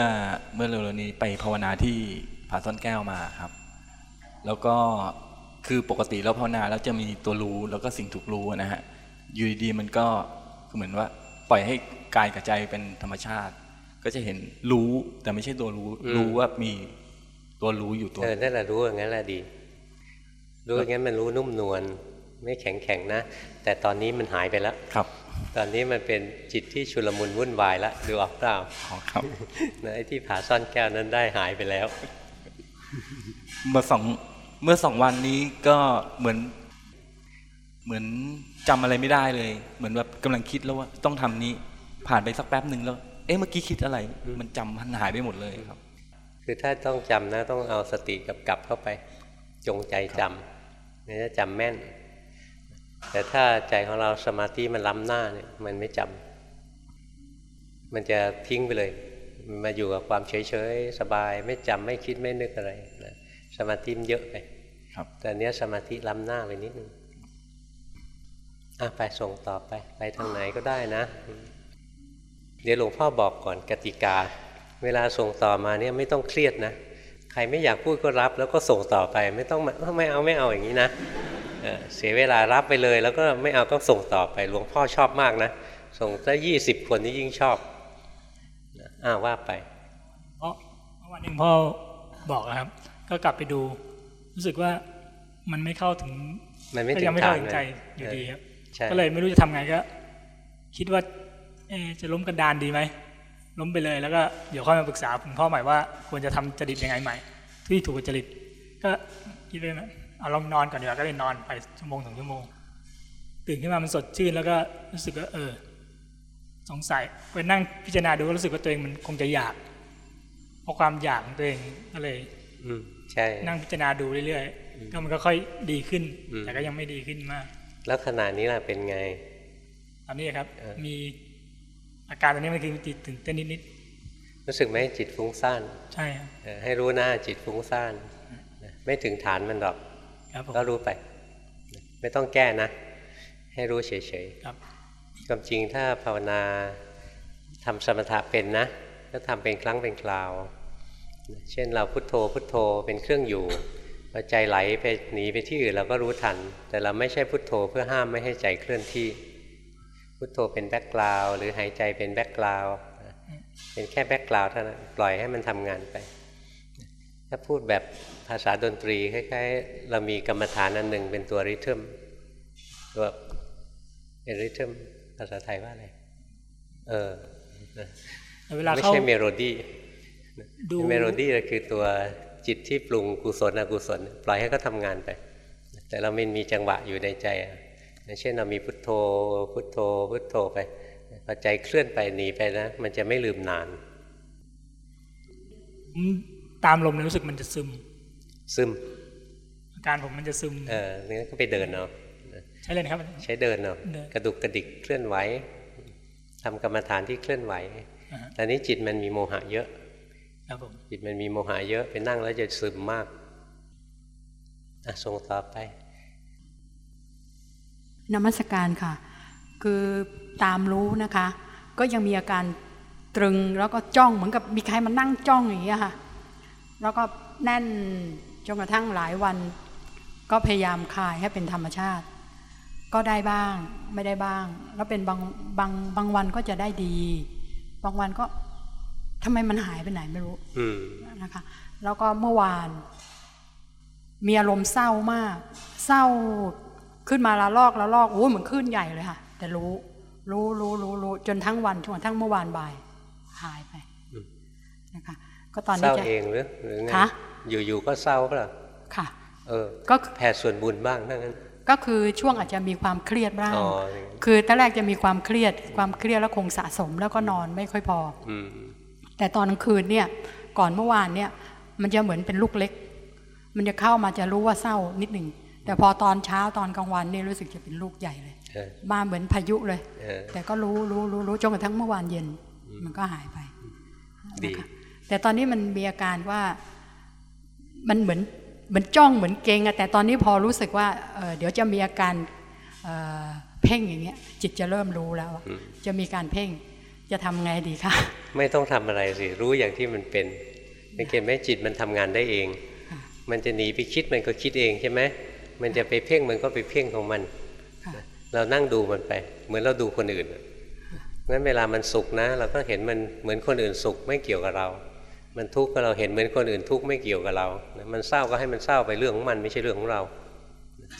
เมื่อเร็วๆนี้ไปภาวนาที่ผาซ่อนแก้วมาครับ แล้วก็คือปกติแล้วภาวนาแล้วจะมีตัวรู้แล้วก็สิ่งถูกรู้นะฮะอยู่ดีๆมันก็คือเหมือนว่าปล่อยให้กายกับใจเป็นธรรมชาติ ก็จะเห็นรู้แต่ไม่ใช่ตัวรู้อืมรู้ว่ามีตัวรู้อยู่ตัวเออนั่นแหละรู้อย่างนั้นแหละดี รู้อย่างนั้นมันรู้นุ่มนวล ไม่แข็งแข็งๆนะ แต่ตอนนี้มันหายไปแล้วครับ ตอนนี้มันเป็นจิตที่ชุลมุนวุ่นวายแล้วดูออกเปล่าอ๋อครับนะไอ้ที่ผาซ่อนแก้วนั้นได้หายไปแล้ว เมื่อสองเมื่อสองวันนี้ก็เหมือน เหมือนจำอะไรไม่ได้เลย เหมือนแบบกำลังคิดแล้วว่าต้องทำนี้ผ่านไปสักแป๊บหนึ่งแล้ว เอ๊ะเมื่อกี้คิดอะไร มันจำมันหายไปหมดเลยครับ คือถ้าต้องจำนะต้องเอาสติกับกลับเข้าไป จงใจจำเนี่ยจะจำแม่น แต่ถ้าใจของเราสมาธิมันล้ำหน้าเนี่ยมันไม่จำมันจะทิ้งไปเลยมันมาอยู่กับความเฉยๆ สบายไม่จำไม่คิดไม่นึกอะไรนะสมาธิมันเยอะไปครับแต่อันเนี้ยสมาธิล้ำหน้าไปนิดนึงอะไปส่งต่อไป ไปทางไหนก็ได้นะ เดี๋ยวหลวงพ่อบอกก่อนกติกา เวลาส่งต่อมาเนี่ยไม่ต้องเครียดนะใค รไม่อยากพูดก็รับแล้วก็ส่งต่อไป ไม่ต้องมาเอ้าไม่เอาไม่เอาอย่างนี้นะเออเสียเวลารับไปเลย แล้วก็ไม่เอาก็ส่งต่อไปหลวงพ่อชอบมากนะ ส่งถ้ายี่สิบคนนี่ยิ่งชอบอ้าวว่าไปเพราะเมื่อวันหนึ่งพ่อบอกอะครับ ก็กลับไปดู รู้สึกว่ามันไม่เข้าถึงมันไม่ก็ถึยังงไม่ทาเข้างถึงนะใจอยู่ดีครับใช่ก็เลยไม่รู้จะทำไงก็ คิดว่าเอ๊ะจะล้มกันดานดีไหม ล้มไปเลยแล้วก็เดี๋ยวค่อยมาปรึกษาคุณพ่อใหม่ว่าควรจะทำจริตยังไงใหม่ ที่ถูกกับจริต ก็คิดไปนะเอาลองนอนก่อนดีกว่าก็เลยนอนไปชั่วโมงสองชั่วโมง ตื่นขึ้นมามันสดชื่นแล้วก็รู้สึกว่าเออ สงสัยไปนั่งพิจารณาดูก็รู้สึกว่าตัวเองมันคงจะอยากเพราะความอยากของตัวเองก็เลย อืมใช่ นั่งพิจารณาดูเรื่อยๆก็มันก็ค่อยดีขึ้นอืมแต่ก็ยังไม่ดีขึ้นมาก แล้วขนาดนี้ล่ะเป็นไงตอนนี้ครับเออมี อาการตอนนี้มันคือจิตตื่นเต้นนิดรู้สึกไหมจิตฟุ้งซ่านๆใช่ครับเออให้รู้หน้าจิตฟุ้งซ่านนะไม่ถึงฐานมันหรอกครับผมก็รู้ไป ไม่ต้องแก้นะ ให้รู้เฉยครับๆความจริงถ้าภาวนาทำสมถะเป็นนะก็ทำเป็นครั้งเป็นคราว เช่นเราพุโทโธพุโทโธเป็นเครื่องอยู่พอใจไหลไปหนีไปที่อื่นเราก็รู้ทัน แต่เราไม่ใช่พุทโธเพื่อห้ามไม่ให้ใจเคลื่อนที่ พุทโธเป็น background หรือหายใจเป็น background เป็นแค่ background เท่านั้นปล่อยให้มันทำงานไป ถ้าพูดแบบภาษาดนตรีคล้ายๆเรามีกรรมฐานอันหนึ่งเป็นตัว rhythm ตัวเป็น rhythm ภาษาไทยว่าอะไรเออแต่เวลาไม่เข้าใช่เมโลดี้ดูเมโลดี้ก็คือตัวจิตที่ปรุงกุศลอกุศล ปล่อยให้เขาทำงานไป แต่เราไม่มีจังหวะอยู่ในใจอะอย่าง เช่นเรามีพุทโธ พุทโธ พุทโธไปพอใจเคลื่อนไปหนีไปนะ มันจะไม่ลืมนานผมตามลมเนี่ยรู้สึกมันจะซึม ซึม อาการผมมันจะซึม เออนี่ก็ไปเดินเอาใช่เลยนะครับ ใช้เดินเอาเดินกระดุกกระดิกเคลื่อนไหวทำกรรมฐานที่เคลื่อนไหวอ่าฮะแต่นี้จิตมันมีโมหะเยอะครับผมจิตมันมีโมหะเยอะไปนั่งแล้วจะซึมมากอะส่งต่อไป นมัสการค่ะ คือตามรู้นะคะ ก็ยังมีอาการตรึงแล้วก็จ้องเหมือนกับมีใครมานั่งจ้องอย่างเงี้ยค่ะ แล้วก็แน่นจนกระทั่งหลายวัน ก็พยายามคลายให้เป็นธรรมชาติ ก็ได้บ้างไม่ได้บ้าง แล้วเป็นบางบางบางวันก็จะได้ดี บางวันก็ทำไมมันหายไปไหนไม่รู้นะคะ แล้วก็เมื่อวาน มีอารมณ์เศร้ามาก เศร้า ขึ้นมาละลอกละลอกโอ้ยเหมือนขึ้นใหญ่เลยค่ะ แต่รู้ รู้รู้รู้รู้จนทั้งวันจนกระทั่งเมื่อวานบ่าย หายไปอืมนะคะก็ตอนเศนี้ร้าจะเองหรือหรือไงคะอยู่ๆก็เศร้าเปล่าค่ะ เออ ก็แผ่ส่วนบุญบ้างนั่นนั้นก็คือช่วงอาจจะมีความเครียดบ้างอ๋ออย่างนั้นคือตอนแรกจะมีความเครียด ความเครียดแล้วคงสะสมแล้วก็นอนไม่ค่อยพออืมแต่ตอนกลางคืนเนี่ย ก่อนเมื่อวานเนี่ย มันจะเหมือนเป็นลูกเล็ก มันจะเข้ามาจะรู้ว่าเศร้านิดหนึ่ง แต่พอตอนเช้าตอนกลางวันเนี่ยรู้สึกจะเป็นลูกใหญ่เลยเออมาเหมือนพายุเลยเออแต่ก็รู้รู้รู้รู้จนกระทั่งเมื่อวานเย็น มันก็หายไปดีนะคะแต่ตอนนี้มันมีอาการว่ามันเหมือนเหมือนจ้องเหมือนเกรงอะแต่ตอนนี้พอรู้สึกว่าเอ่อเดี๋ยวจะมีอาการเอ่อเพ่งอย่างเงี้ย จิตจะเริ่มรู้แล้วอะอืมจะมีการเพ่งจะทำไงดีคะไม่ต้องทำอะไรสิรู้อย่างที่มันเป็นสังเกตไหมจิตมันทำงานได้เองค่ะมันจะหนีไปคิดมันก็คิดเองใช่ไหม มันจะไปเพ่งมันก็ไปเพ่งของมันค่ะเรานั่งดูมันไป เหมือนเราดูคนอื่นอะงั้นเวลามันสุขนะ เราก็เห็นมันเหมือนคนอื่นสุขไม่เกี่ยวกับเรา มันทุกข์ก็เราเห็นเหมือนคนอื่นทุกข์ไม่เกี่ยวกับเรานะมันเศร้าก็ให้มันเศร้าไปเรื่องของมันไม่ใช่เรื่องของเรา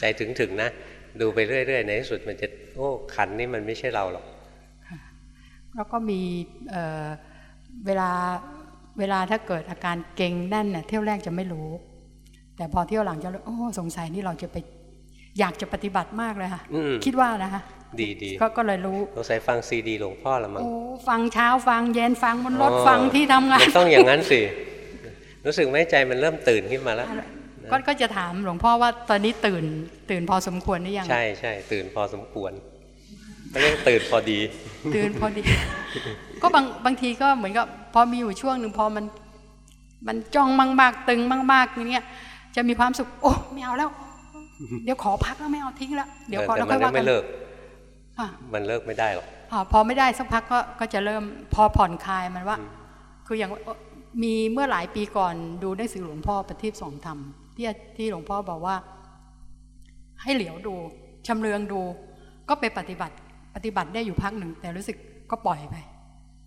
ใจถึงถึงๆนะ ดูไปเรื่อยๆในที่สุดมันจะโอ้ขันนี่มันไม่ใช่เราหรอกแล้วก็มีเอ่อเวลาเวลาถ้าเกิดอาการเกร็งแน่นเนี่ยเที่ยวแรกจะไม่รู้ แต่พอเที่ยวหลังจะรู้โอ้สงสัยนี่เราจะไป อยากจะปฏิบัติมากเลยค่ะอืมคิดว่านะคะดีดีก็ก็เลยรู้สงสัยฟังซีดีหลวงพ่อละมั้งโอ้ฟังเช้าฟังเย็นฟังบนรถอ๋อฟังที่ทำงานมันต้องอย่างนั้นสิรู้สึกไหมใจมันเริ่มตื่นขึ้นมาแล้วก็ก็จะถามหลวงพ่อว่าตอนนี้ตื่น ตื่นพอสมควรหรือยังใช่ใช่ตื่นพอสมควรเขาเรียกตื่นพอดี ตื่นพอดี ก็บางบางทีก็เหมือนกับพอมีอยู่ช่วงหนึ่งพอมัน มันจ้องมากๆตึงมากๆอย่างเงี้ย จะมีความสุข โอ้ไม่เอาแล้ว เดี๋ยวขอพักแล้วไม่เอาทิ้งแล้วเดี๋ยวขอแต่แล้วมัค่อนยก็ว่ากัไม่นเลิกอะมันเลิกไม่ได้หรอกอ่าพอไม่ได้สักพักก็ก็จะเริ่มพอผ่อนคลายมันว่า คืออย่างมีเมื่อหลายปีก่อนดูหนังสือหลวงพ่อประทีปสองธรรมที่ที่หลวงพ่อบอกว่า ให้เหลียวดูชำเลืองดู ก็ไปปฏิบัติ ปฏิบัติได้อยู่พักหนึ่ง แต่รู้สึกก็ปล่อยไป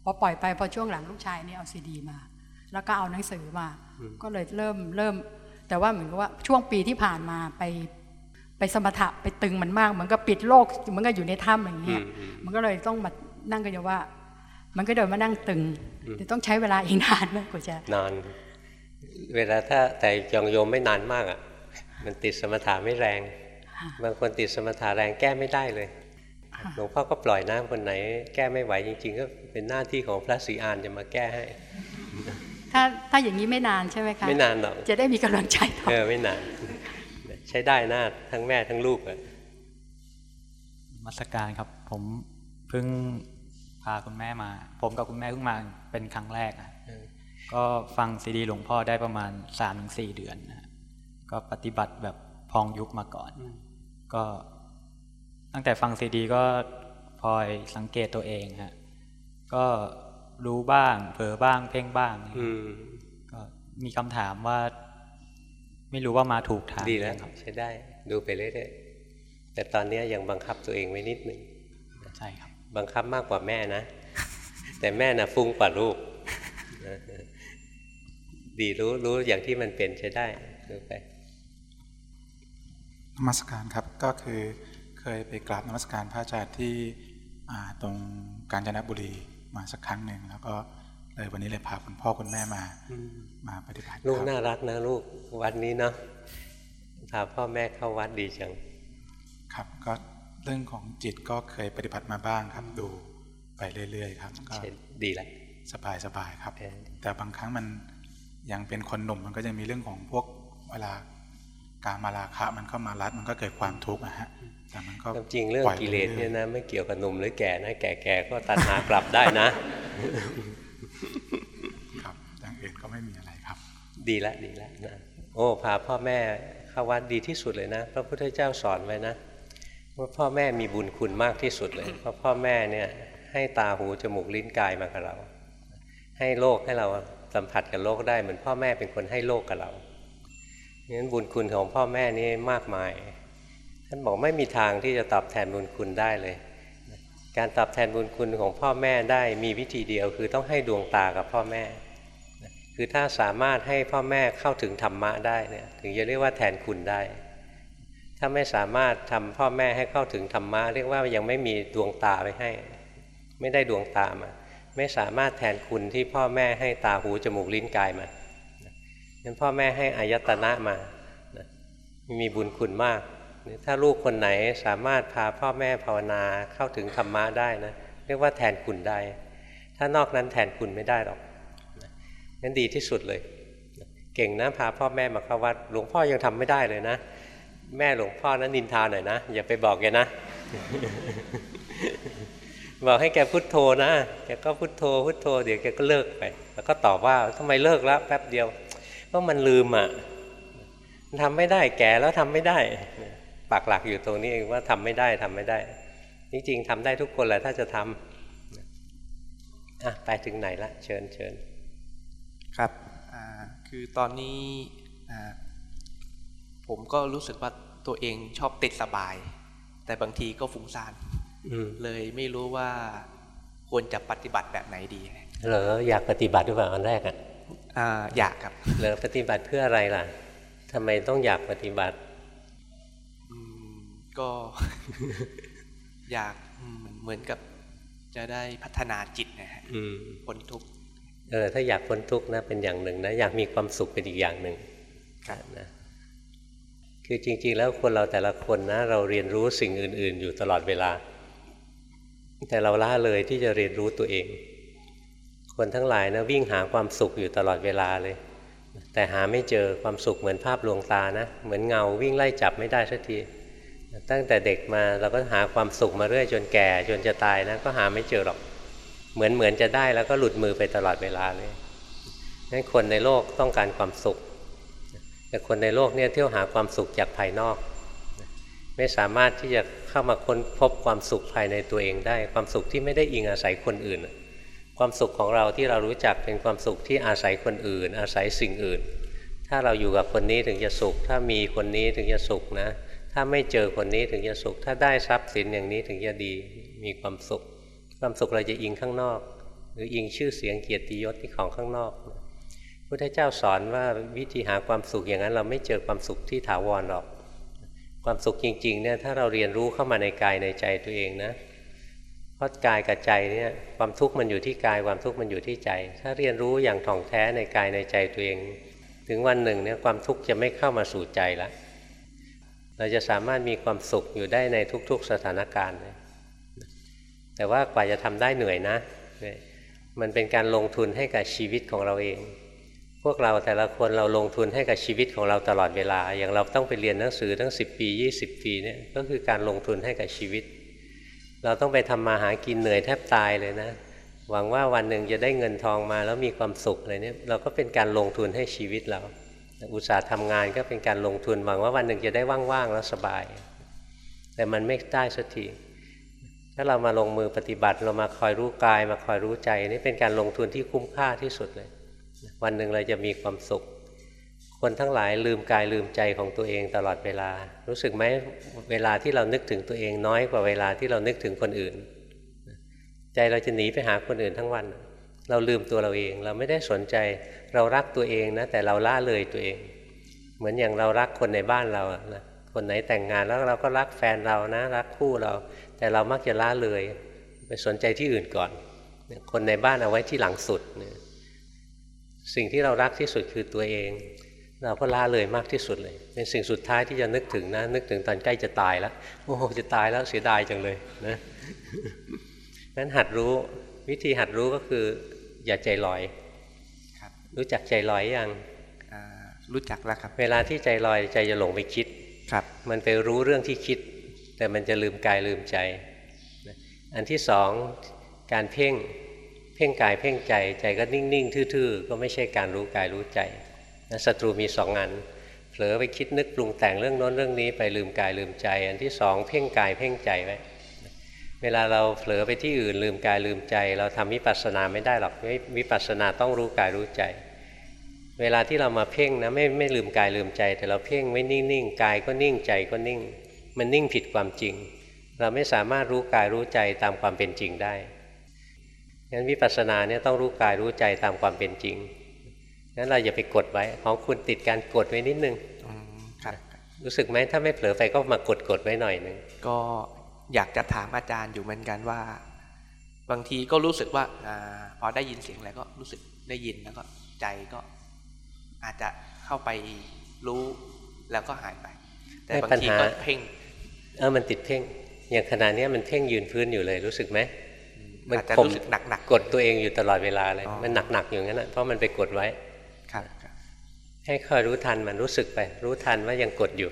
พอปล่อยไปพอช่วงหลังลูกชายนี่เอาซีดีมา แล้วก็เอาหนังสือมา ก็เลยเริ่มเริ่ม แต่ว่าเหมือนกับว่าช่วงปีที่ผ่านมาไปไปสมถะไปตึงมันมากเหมือนกับปิดโลกเหมือนกับอยู่ในถ้ำอย่างเงี้ยมันก็เลยต้องมานั่งกันอยู่ว่า มันก็เดินมานั่งตึงเดี๋ยวต้องใช้เวลาอีกนานมากกว่าจะนานเวลาถ้าแต่ยองโยมไม่นานมากอะ มันติดสมถะไม่แรง บางคนติดสมถะแรงแก้ไม่ได้เลยหลวงพ่อก็ปล่อยนะคนไหน แก้ไม่ไหวจริง ๆ ก็เป็นหน้าที่ของพระศรีอานจะมาแก้ให้ ถ้าถ้าอย่างนี้ไม่นานใช่ไหมคะไม่นานหรอกจะได้มีกำลังใจต่อเออไม่นาน ใช้ได้หน้าทั้งแม่ทั้งลูกอะมัสการครับ ผมเพิ่งพาคุณแม่มา ผมกับคุณแม่เพิ่งมาเป็นครั้งแรกอะก็ฟังซีดีหลวงพ่อได้ประมาณสามถึงสี่เดือนนะก็ปฏิบัติแบบพองยุบมาก่อน ก็ตั้งแต่ฟังซีดีก็พลอยสังเกตตัวเองฮะก็ รู้บ้าง เผลอบ้าง เพ่งบ้างอืมก็มีคำถามว่า ไม่รู้ว่ามาถูกทางดีแล้วครับใช้ได้ ดูไปเรื่อยๆแต่ตอนนี้ยังบังคับตัวเองไว้นิดหนึ่งใช่ครับ บังคับมากกว่าแม่นะ แต่แม่น่ะฟุ้งกว่าลูกดีรู้รู้อย่างที่มันเป็นใช้ได้ดูไปนมัสการครับก็คือเคยไปกราบนมัสการพระอาจารย์ที่อ่าตรงกาญจนบุรี มาสักครั้งหนึ่งแล้วก็เลยวันนี้เลยพาคุณพ่อคุณแม่มาอืมมาปฏิบัติลูกครับน่ารักนะลูกวัดนี้เนาะพาพ่อแม่เข้าวัดดีจัง ครับก็เรื่องของจิตก็เคยปฏิบัติมาบ้างครับ ดูไปเรื่อยๆครับก็ใช่ดีแหละสบายสบายๆครับเออแต่บางครั้งมันยังเป็นคนหนุ่มมันก็จะมีเรื่องของพวกเวลา การมาราคะมันก็มารัดมันก็เกิดความทุกข์นะฮะแต่มันก็ความจริงเรื่องปล่ยกิเลสไปเนี่ยรื่อนะไม่เกี่ยวกับหนุ่มหรือแก่นะแก่ๆก็ตัณหากลับได้นะ ครับอย่างอื่นก็ไม่มีอะไรครับ ดีละดีละนะโอ้พาพ่อแม่เข้าวัดดีที่สุดเลยนะพระพุทธเจ้าสอนไว้นะว่าพ่อแม่มีบุญคุณมากที่สุดเลย เพราะพ่อแม่เนี่ยให้ตาหูจมูกลิ้นกายมากับเรา ให้โลกให้เราสัมผัสกับโลกได้เหมือนพ่อแม่เป็นคนให้โลกกับเรา งั้นบุญคุณของพ่อแม่นี่มากมาย ท่านบอกไม่มีทางที่จะตอบแทนบุญคุณได้เลย การตอบแทนบุญคุณของพ่อแม่ได้มีวิธีเดียวคือต้องให้ดวงตากับพ่อแม่ คือถ้าสามารถให้พ่อแม่เข้าถึงธรรมะได้เนี่ยถึงจะเรียกว่าแทนคุณได้ ถ้าไม่สามารถทำพ่อแม่ให้เข้าถึงธรรมะเรียกว่ายังไม่มีดวงตาไปให้ ไม่ได้ดวงตามา ไม่สามารถแทนคุณที่พ่อแม่ให้ตาหูจมูกลิ้นกายมา นั้นพ่อแม่ให้อายตนะมานะมีบุญคุณมาก ถ้าลูกคนไหนสามารถพาพ่อแม่ภาวนาเข้าถึงธรรมะได้นะเรียกว่าแทนคุณได้ ถ้านอกนั้นแทนคุณไม่ได้หรอกนั่นดีที่สุดเลย เก่งนะพาพ่อแม่มาเข้าวัด หลวงพ่อยังทำไม่ได้เลยนะ แม่หลวงพ่อนั้นนินทาหน่อยนะ อย่าไปบอกแกนะ บอกให้แกพุทโธนะ แกก็พุทโธพุทโธเดี๋ยวแกก็เลิกไป แล้วก็ตอบว่าทำไมเลิกแล้วแป๊บเดียว เพราะมันลืมอะมันทำไม่ได้แก่แล้วทำไม่ได้ปักหลักอยู่ตรงนี้เองว่าทำไม่ได้ทำไม่ได้ จริงๆทำได้ทุกคนแหละถ้าจะทำอะไปถึงไหนละเชิญเชิญครับอ่าคือตอนนี้อ่าผมก็รู้สึกว่าตัวเองชอบติดสบาย แต่บางทีก็ฟุ้งซ่านอืมเลยไม่รู้ว่าควรจะปฏิบัติแบบไหนดีเหรออยากปฏิบัติหรือเปล่าอันแรกอะ อ่าอยากครับเหรอปฏิบัติเพื่ออะไรล่ะทำไมต้องอยากปฏิบัติอืมก็อยากอืมเหมือนกับจะได้พัฒนาจิตนะฮะอืมพ้นทุกข์เออถ้าอยากพ้นทุกข์นะเป็นอย่างหนึ่งนะอยากมีความสุขเป็นอีกอย่างหนึ่งนะคือจริง ๆ แล้วคนเราแต่ละคนนะ เราเรียนรู้สิ่งอื่น ๆ อยู่ตลอดเวลา แต่เราละเลยที่จะเรียนรู้ตัวเอง คนทั้งหลายนะวิ่งหาความสุขอยู่ตลอดเวลาเลย แต่หาไม่เจอความสุขเหมือนภาพลวงตานะ เหมือนเงาวิ่งไล่จับไม่ได้สักทีตั้งแต่เด็กมาเราก็หาความสุขมาเรื่อยจนแก่จนจะตายนะก็หาไม่เจอหรอก เหมือนเหมือนจะได้แล้วก็หลุดมือไปตลอดเวลาเลยนั้นคนในโลกต้องการความสุข แต่คนในโลกเนี่ยเที่ยวหาความสุขจากภายนอก ไม่สามารถที่จะเข้ามาค้นพบความสุขภายในตัวเองได้ ความสุขที่ไม่ได้อิงอาศัยคนอื่น ความสุขของเราที่เรารู้จักเป็นความสุขที่อาศัยคนอื่น อาศัยสิ่งอื่น ถ้าเราอยู่กับคนนี้ถึงจะสุข ถ้ามีคนนี้ถึงจะสุขนะ ถ้าไม่เจอคนนี้ถึงจะสุข ถ้าได้ทรัพย์สินอย่างนี้ถึงจะดีมีความสุข ความสุขเราจะอิงข้างนอก หรืออิงชื่อเสียงเกียรติยศที่ของข้างนอกพุทธเจ้าสอนว่าวิธีหาความสุขอย่างนั้นเราไม่เจอความสุขที่ถาวรหรอก ความสุขจริงๆเนี่ยถ้าเราเรียนรู้เข้ามาในกายในใจตัวเองนะ พราะกายกับใจเนี่ยความทุกข์มันอยู่ที่กายความทุกข์มันอยู่ที่ใจ ถ้าเรียนรู้อย่างถ่องแท้ในกายในใจตัวเอง ถึงวันหนึ่งเนี่ยความทุกข์จะไม่เข้ามาสู่ใจละเราจะสามารถมีความสุขอยู่ได้ในทุกๆสถานการณ์ แต่ว่ากว่าจะทำได้เหนื่อยนะ มันเป็นการลงทุนให้กับชีวิตของเราเอง พวกเราแต่ละคนเราลงทุนให้กับชีวิตของเราตลอดเวลา อย่างเราต้องไปเรียนหนังสือทั้ง 10 ปี 20 ปีเนี่ยก็คือการลงทุนให้กับชีวิต เราต้องไปทำมาหากินเหนื่อยแทบตายเลยนะ หวังว่าวันหนึ่งจะได้เงินทองมาแล้วมีความสุขอะไรเนี่ยเราก็เป็นการลงทุนให้ชีวิตเรา อุตสาห์ทำงานก็เป็นการลงทุนหวังว่าวันหนึ่งจะได้ว่างๆแล้วสบาย แต่มันไม่ได้สักทีถ้าเรามาลงมือปฏิบัติเรามาคอยรู้กาย มาคอยรู้ใจนี่เป็นการลงทุนที่คุ้มค่าที่สุดเลย วันหนึ่งเราจะมีความสุข คนทั้งหลายลืมกายลืมใจของตัวเองตลอดเวลา รู้สึกไหมเวลาที่เรานึกถึงตัวเองน้อยกว่าเวลาที่เรานึกถึงคนอื่น ใจเราจะหนีไปหาคนอื่นทั้งวัน เราลืมตัวเราเอง เราไม่ได้สนใจ เรารักตัวเองนะแต่เราล่าเลยตัวเอง เหมือนอย่างเรารักคนในบ้านเรานะคนไหนแต่งงานแล้วเราก็รักแฟนเรานะ รักคู่เรา แต่เรามักจะล่าเลย ไปสนใจที่อื่นก่อน คนในบ้านเอาไว้ที่หลังสุด สิ่งที่เรารักที่สุดคือตัวเอง เราก็ละเลยมากที่สุดเลย เป็นสิ่งสุดท้ายที่จะนึกถึงนะ นึกถึงตอนใกล้จะตายแล้วโอ้โหจะตายแล้วเสียดายจังเลยนะนั้นหัดรู้วิธีหัดรู้ก็คืออย่าใจลอยรู้จักใจลอยยังรู้จักแล้วครับ เวลาที่ใจลอยใจจะหลงไปคิดครับ มันไปรู้เรื่องที่คิด แต่มันจะลืมกายลืมใจ อันที่สองการเพ่งพ่งกายเพ่งใจ ใจก็นิ่งๆ ทื่อๆ ก็ไม่ใช่การรู้กายรู้ใจนะ ศัตรูมีสองอันเผลอไปคิดนึกปรุงแต่งเรื่องโน้นเรื่องนี้ไปลืมกายลืมใจ อันที่สองเพ่งกายเพ่งใจไว้เวลาเราเผลอไปที่อื่นลืมกายลืมใจ เราทำวิปัสสนาไม่ได้หรอกวิปัสสนาต้องรู้กายรู้ใจ เวลาที่เรามาเพ่งนะไม่ไม่ลืมกายลืมใจ แต่เราเพ่งไม่นิ่งๆกายก็นิ่งใจก็นิ่ง มันนิ่งผิดความจริง เราไม่สามารถรู้กายรู้ใจตามความเป็นจริงได้งั้นวิปัสสนาเนี่ยต้องรู้กายรู้ใจตามความเป็นจริง งั้นเราอย่าไปกดไว้ ของคุณติดการกดไว้นิดนึงรู้สึกไหมถ้าไม่เผลอไปก็มากดกดไว้หน่อยหนึ่งก็อยากจะถามอาจารย์อยู่เหมือนกันว่า บางทีก็รู้สึกว่าอพอได้ยินเสียงอะไรก็รู้สึกได้ยินแล้วก็ใจก็ อาจจะเข้าไปรู้แล้วก็หายไป แต่บางทีก็เพ่งเออมันติดเพ่ง อย่างขณะนี้มันเพ่งยืนพื้นอยู่เลยรู้สึกไหมมันข่มหนักหนักกดตัวเองอยู่ตลอดเวลาเลย มันหนักหนักอย่างนั้นนะเพราะมันไปกดไว้ครับ ให้คอยรู้ทันมันรู้สึกไป รู้ทันว่ายังกดอยู่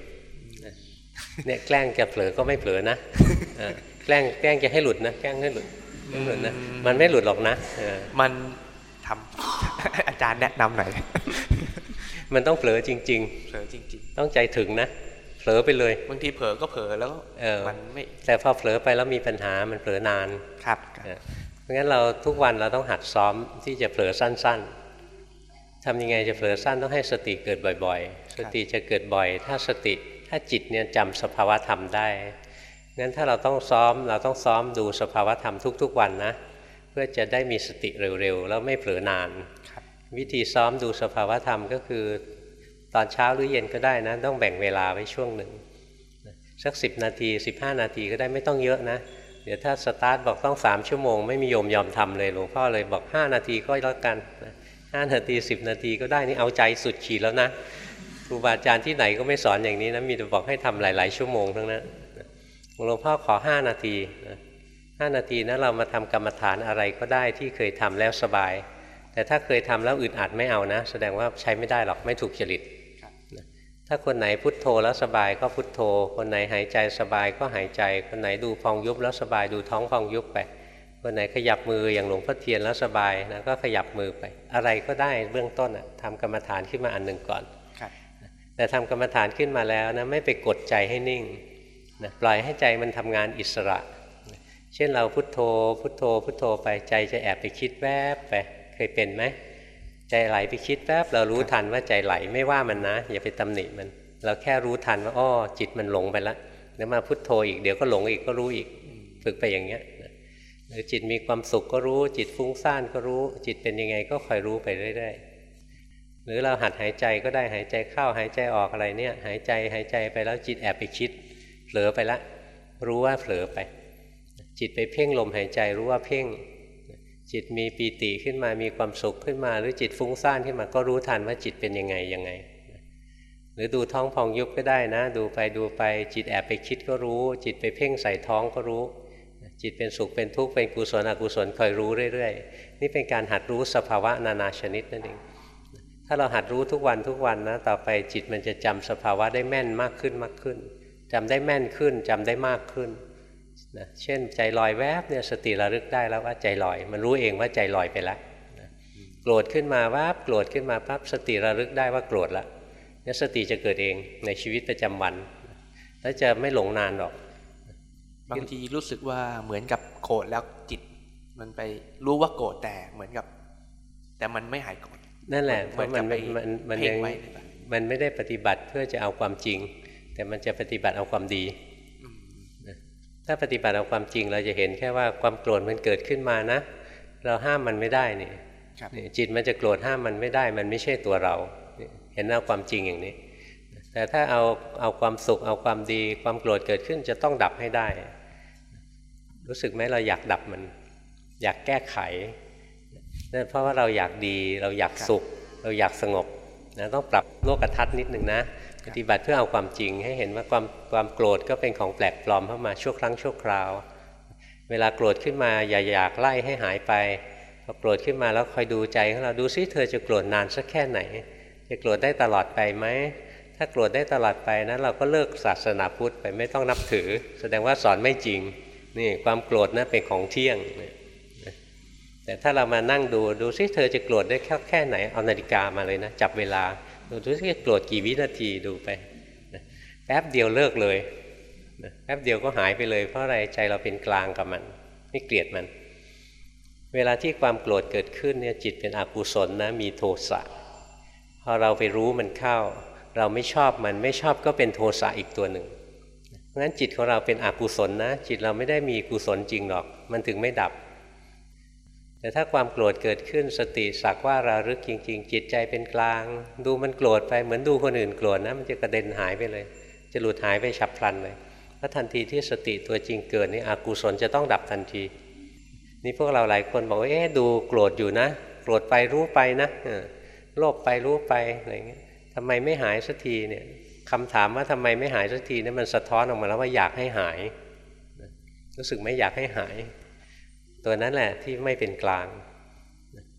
เนี่ยแกล้งจะเผลอก็ไม่เผลอนะแกล้งแกล้งจะให้หลุดนะแกล้งให้หลุดไม่หลุดนะมันไม่หลุดหรอกนะมันทำอาจารย์แนะนำหน่อยมันต้องเผลอจริง ๆ เผลอจริง ๆ ต้องใจถึงนะเผลอไปเลยบางทีเผลอก็เผลอแล้วมันไม่แต่พอเผลอไปแล้วมีปัญหามันเผลอนานครับเพราะงั้นเราทุกวันเราต้องหัดซ้อมที่จะเผลอสั้น ๆ ทำยังไงจะเผลอสั้นต้องให้สติเกิดบ่อยๆ สติจะเกิดบ่อย ถ้าสติถ้าจิตเนี่ยจำสภาวะธรรมได้งั้นถ้าเราต้องซ้อมเราต้องซ้อมดูสภาวะธรรมทุก ๆ วันนะเพื่อจะได้มีสติเร็วๆแล้วไม่เผลอนานวิธีซ้อมดูสภาวะธรรมก็คือ ตอนเช้าหรือเย็นก็ได้นะ ต้องแบ่งเวลาไว้ช่วงหนึ่งสักสิบนาทีสิบห้านาทีก็ได้ไม่ต้องเยอะนะ เดี๋ยวถ้าสตาร์ทบอกต้องสามชั่วโมง ไม่มีโยมยอมทำเลยหลวงพ่อเลยบอกห้านาทีก็แล้วกัน ห้านาทีสิบนาทีก็ได้นี่เอาใจสุดขีดแล้วนะครูบาอาจารย์ที่ไหนก็ไม่สอนอย่างนี้นะมีแต่บอกให้ทำหลาย ๆ ชั่วโมงทั้งนั้นหลวงพ่อขอห้านาทีห้านาทีนะเรามาทำกรรมฐานอะไรก็ได้ที่เคยทำแล้วสบาย แต่ถ้าเคยทำแล้วอึดอัดไม่เอานะ แสดงว่าใช้ไม่ได้หรอกไม่ถูกจริตถ้าคนไหนพุทโธแล้วสบายก็พุทโธ คนไหนหายใจสบายก็หายใจ คนไหนดูฟองยุบแล้วสบายดูท้องฟองยุบไป คนไหนขยับมืออย่างหลวงพ่อเทียนแล้วสบายนะก็ขยับมือไป อะไรก็ได้เบื้องต้นทำกรรมฐานขึ้นมาอันหนึ่งก่อนแต่ทำกรรมฐานขึ้นมาแล้วนะไม่ไปกดใจให้นิ่งพนะปล่อยให้ใจมันทำงานอิสระ เช่นเราพุโทโธ พุโทโธ พุโทโธไปใจจะแอบไปคิดแวบไปเคยเป็นไหมใจไหลไปคิดแวบเรารู้ทันว่าใจไหลไม่ว่ามันนะ อย่าไปตำหนิมัน เราแค่รู้ทันว่าอ้อจิตมันหลงไปแล้วแล้วมาพุโทโธอีกเดี๋ยวก็หลงอีกก็รู้อีกฝึกไปอย่างเงี้ยหรือ จิตมีความสุขก็รู้ จิตฟุ้งซ่านก็รู้ จิตเป็นยังไงก็คอยรู้ไปเรื่อยๆ หรือเราหัดหายใจก็ได้หายใจเข้าหายใจออกอะไรเนี่ย หายใจหายใจไปแล้วจิตแอบไปคิดเผลอไปละ รู้ว่าเผลอไป จิตไปเพ่งลมหายใจรู้ว่าเพ่ง จิตมีปีติขึ้นมามีความสุขขึ้นมา หรือจิตฟุ้งซ่านขึ้นมาก็รู้ทันว่าจิตเป็นยังไงยังไงหรือดูท้องพองยุบก็ได้นะ ดูไปดูไปจิตแอบไปคิดก็รู้ จิตไปเพ่งใส่ท้องก็รู้ จิตเป็นสุขเป็นทุกข์เป็นกุศลอกุศลคอยรู้เรื่อยๆ นี่เป็นการหัดรู้สภาวะนานาชนิดนั่นเอง ถ้าเราหัดรู้ทุกวันทุกวันนะต่อไปจิตมันจะจำสภาวะได้แม่นมากขึ้นมากขึ้นจำได้แม่นขึ้นจำได้มากขึ้นนะเช่นใจลอยแวบเนี่ยสติระลึกได้แล้วว่าใจลอย มันรู้เองว่าใจลอยไปแล้วนะโกรธขึ้นมาแวบโกรธขึ้นมาปั๊บสติระลึกได้ว่าโกรธแล้วเนี่ยสติจะเกิดเองในชีวิตประจำวัน แล้วจะไม่หลงนานหรอก บางทีรู้สึกว่าเหมือนกับโกรธแล้วจิต มันไปรู้ว่าโกรธแต่เหมือนกับ แต่มันไม่หายโกรธนั่นแหละเพราะมันมันมันยังมันไม่ได้ปฏิบัติเพื่อจะเอาความจริง แต่มันจะปฏิบัติเอาความดี ถ้าปฏิบัติเอาความจริงเราจะเห็นแค่ว่าความโกรธมันเกิดขึ้นมานะ เราห้ามมันไม่ได้นี่จิตมันจะโกรธห้ามมันไม่ได้ มันไม่ใช่ตัวเรา เห็นเอาความจริงอย่างนี้ แต่ถ้าเอาเอาความสุขเอาความดี ความโกรธเกิดขึ้นจะต้องดับให้ได้ รู้สึกไหมเราอยากดับมัน อยากแก้ไขนั่นเพราะว่าเราอยากดีเราอยากสุข เราอยากสงบนะต้องปรับโลกทัศน์นิดหนึ่งนะ ปฏิบัติเพื่อเอาความจริงให้เห็นว่าความความโกรธก็เป็นของแปลกปลอมเข้ามาชั่วครั้งชั่วคราว เวลาโกรธขึ้นมาอย่าอยากไล่ให้หายไปพอโกรธขึ้นมาแล้วคอยดูใจของเราดูซิเธอจะโกรธนานสักแค่ไหน จะโกรธได้ตลอดไปไหมถ้าโกรธได้ตลอดไปนะเราก็เลิกศาสนาพุทธไปไม่ต้องนับถือ แสดงว่าสอนไม่จริง นี่ความโกรธนะเป็นของเที่ยง แต่ถ้าเรามานั่งดูดูซิเธอจะโกรธได้แค่แค่ไหนเอานาฬิกามาเลยนะจับเวลาดูสิโกรธกี่วินาทีดูไปแป๊บเดียวเลิกเลยแป๊บเดียวก็หายไปเลย เพราะอะไรใจเราเป็นกลางกับมันไม่เกลียดมัน เวลาที่ความโกรธเกิดขึ้นเนี่ยจิตเป็นอกุศลนะมีโทสะพอเราไปรู้มันเข้า เราไม่ชอบมันไม่ชอบก็เป็นโทสะอีกตัวหนึ่ง เพราะฉะนั้นจิตของเราเป็นอกุศลนะ จิตเราไม่ได้มีกุศลจริงหรอก มันถึงไม่ดับ แต่ถ้าความโกรธเกิดขึ้นสติสักว่าระลึกจริง ๆ จิตใจเป็นกลาง ดูมันโกรธไปเหมือนดูคนอื่นโกรธนะ มันจะกระเด็นหายไปเลย จะหลุดหายไปฉับพลันเลยถ้าทันทีที่สติตัวจริงเกิดนี่อกุศลจะต้องดับทันที นี่พวกเราหลายคนบอกว่าเอ๊ะดูโกรธอยู่นะ โกรธไปรู้ไปนะโลภไปรู้ไปอะไรเงี้ยทำไมไม่หายสักทีเนี่ย คำถามว่าทำไมไม่หายสักทีนี่มันสะท้อนออกมาแล้วว่าอยากให้หาย รู้สึกไม่อยากให้หาย ตัวนั้นแหละที่ไม่เป็นกลาง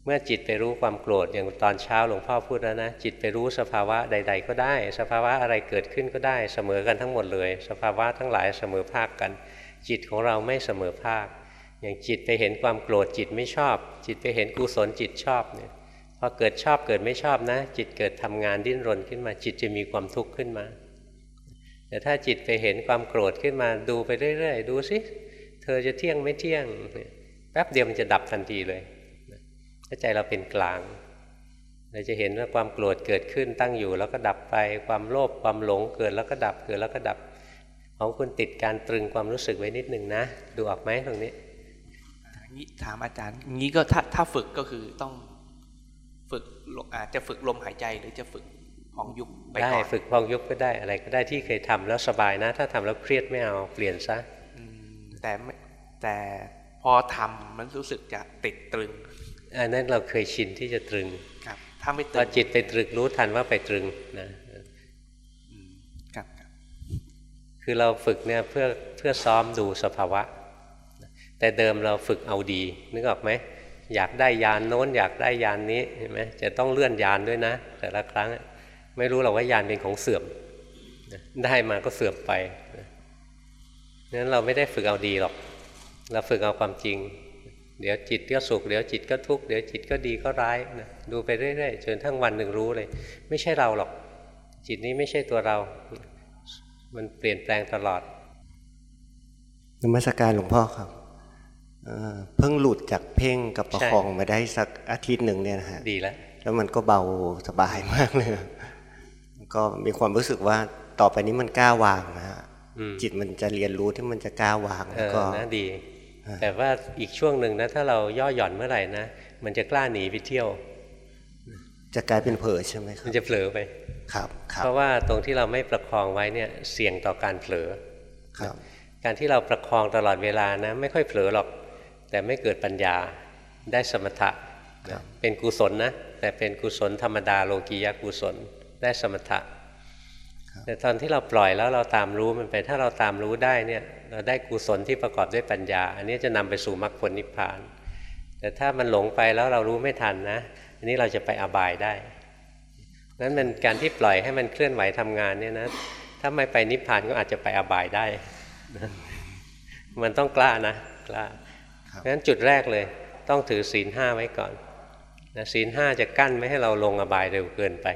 เมื่อจิตไปรู้ความโกรธอย่างตอนเช้าหลวงพ่อพูดแล้วนะจิตไปรู้สภาวะใด ๆ ก็ได้ สภาวะอะไรเกิดขึ้นก็ได้เสมอกันทั้งหมดเลย สภาวะทั้งหลายเสมอภาคกัน จิตของเราไม่เสมอภาค อย่างจิตไปเห็นความโกรธจิตไม่ชอบ จิตไปเห็นกุศลจิตชอบเนี่ย พอเกิดชอบเกิดไม่ชอบนะ จิตเกิดทำงานดิ้นรนขึ้นมา จิตจะมีความทุกข์ขึ้นมา แต่ถ้าจิตไปเห็นความโกรธขึ้นมาดูไปเรื่อยๆดูสิเธอจะเที่ยงไม่เที่ยง แป๊บเดียวมันจะดับทันทีเลยถ้าใจเราเป็นกลางเราจะเห็นว่าความโกรธเกิดขึ้นตั้งอยู่แล้วก็ดับไปความโลภความหลงเกิดแล้วก็ดับเกิดแล้วก็ดับของคุณติดการตรึงความรู้สึกไว้นิดหนึ่งนะ ดูออกไหมตรงนี้งี้ถามอาจารย์งี้ก็ถ้าถ้าฝึกก็คือต้อง ฝึกอาจจะฝึกลมหายใจหรือจะฝึกพองยุบไปก่อนได้ฝึกพองยุบก็ได้อะไรก็ได้ที่เคยทำแล้วสบายนะ ถ้าทำแล้วเครียดไม่เอาเปลี่ยนซะแต่แต่พอทำมันรู้สึกจะติดตรึงอันนั้นเราเคยชินที่จะตรึงครับถ้าไม่ตรึงพอจิตไปตรึกรู้ทันว่าไปตรึงนะครับคือเราฝึกเนี่ยเพื่อเพื่อซ้อมดูสภาวะ แต่เดิมเราฝึกเอาดีนึกออกไหม อยากได้ยานโน้นอยากได้ยานนี้เห็นไหมจะต้องเลื่อนยานด้วยนะ แต่ละครั้งไม่รู้เราว่ายานเป็นของเสื่อมได้มาก็เสื่อมไปนั้นเราไม่ได้ฝึกเอาดีหรอก เราฝึกเอาความจริง เดี๋ยวจิตก็สุขเดี๋ยวจิตก็ทุกข์เดี๋ยวจิตก็ดีก็ร้ายนะดูไปเรื่อยๆจนทั้งวันหนึ่งรู้เลย ไม่ใช่เราหรอก จิตนี้ไม่ใช่ตัวเรา มันเปลี่ยนแปลงตลอดนมัสการหลวงพ่อครับ เพิ่งหลุดจากเพ่งกับประคองมาได้สักอาทิตย์หนึ่งเนี่ยนะฮะดีแล้วแล้วมันก็เบาสบายมากเลย ก็มีความรู้สึกว่าต่อไปนี้มันกล้าวางนะฮะจิตมันจะเรียนรู้ที่มันจะกล้าวางแล้วก็น่าดี แต่ว่าอีกช่วงหนึ่งนะถ้าเราย่อหย่อนเมื่อไหร่นะมันจะกล้าหนีไปเที่ยว จะกลายเป็นเผลอใช่ไหมครับมันจะเผลอไปครับ เพราะว่าตรงที่เราไม่ประคองไว้เนี่ยเสี่ยงต่อการเผลอครับ การที่เราประคองตลอดเวลานะ ไม่ค่อยเผลอหรอก แต่ไม่เกิดปัญญาได้สมถะเป็นกุศลนะแต่เป็นกุศลธรรมดาโลกียกุศลได้สมถะแต่ตอนที่เราปล่อยแล้วเราตามรู้มันไปถ้าเราตามรู้ได้เนี่ยเราได้กุศลที่ประกอบด้วยปัญญา อันนี้จะนำไปสู่มรรคผลนิพพาน แต่ถ้ามันหลงไปแล้วเรารู้ไม่ทันนะ อันนี้เราจะไปอบายได้นั้นมันการที่ปล่อยให้มันเคลื่อนไหวทำงานเนี่ยนะถ้าไม่ไปนิพพานก็อาจจะไปอบายได้ มันต้องกล้านะกล้า เพราะฉะนั้นจุดแรกเลย ต้องถือศีลห้าไว้ก่อนนะศีลห้าจะกั้นไม่ให้เราลงอบายเร็วเกินไป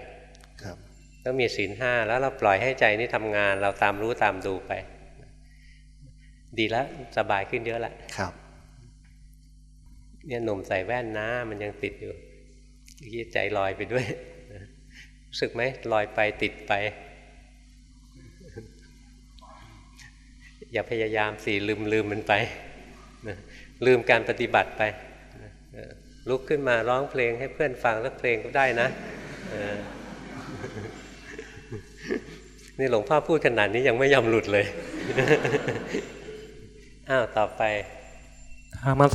ครับต้องมีศีลห้าแล้วเราปล่อยให้ใจนี่ทำงาน เราตามรู้ตามดูไป ดีแล้วสบายขึ้นเยอะแหละครับ เนี่ยหนุ่มใส่แว่นนะมันยังติดอยู่ที่ใจลอยไปด้วยสึกไหมลอยไปติดไป อย่าพยายามสิลืมลืมมันไป ลืมการปฏิบัติไป ลุกขึ้นมาร้องเพลงให้เพื่อนฟังสักเพลงก็ได้นะนี่หลวงพ่อพูดขนาดนี้ยังไม่ยอมหลุดเลย อ้าว ต่อไปามาส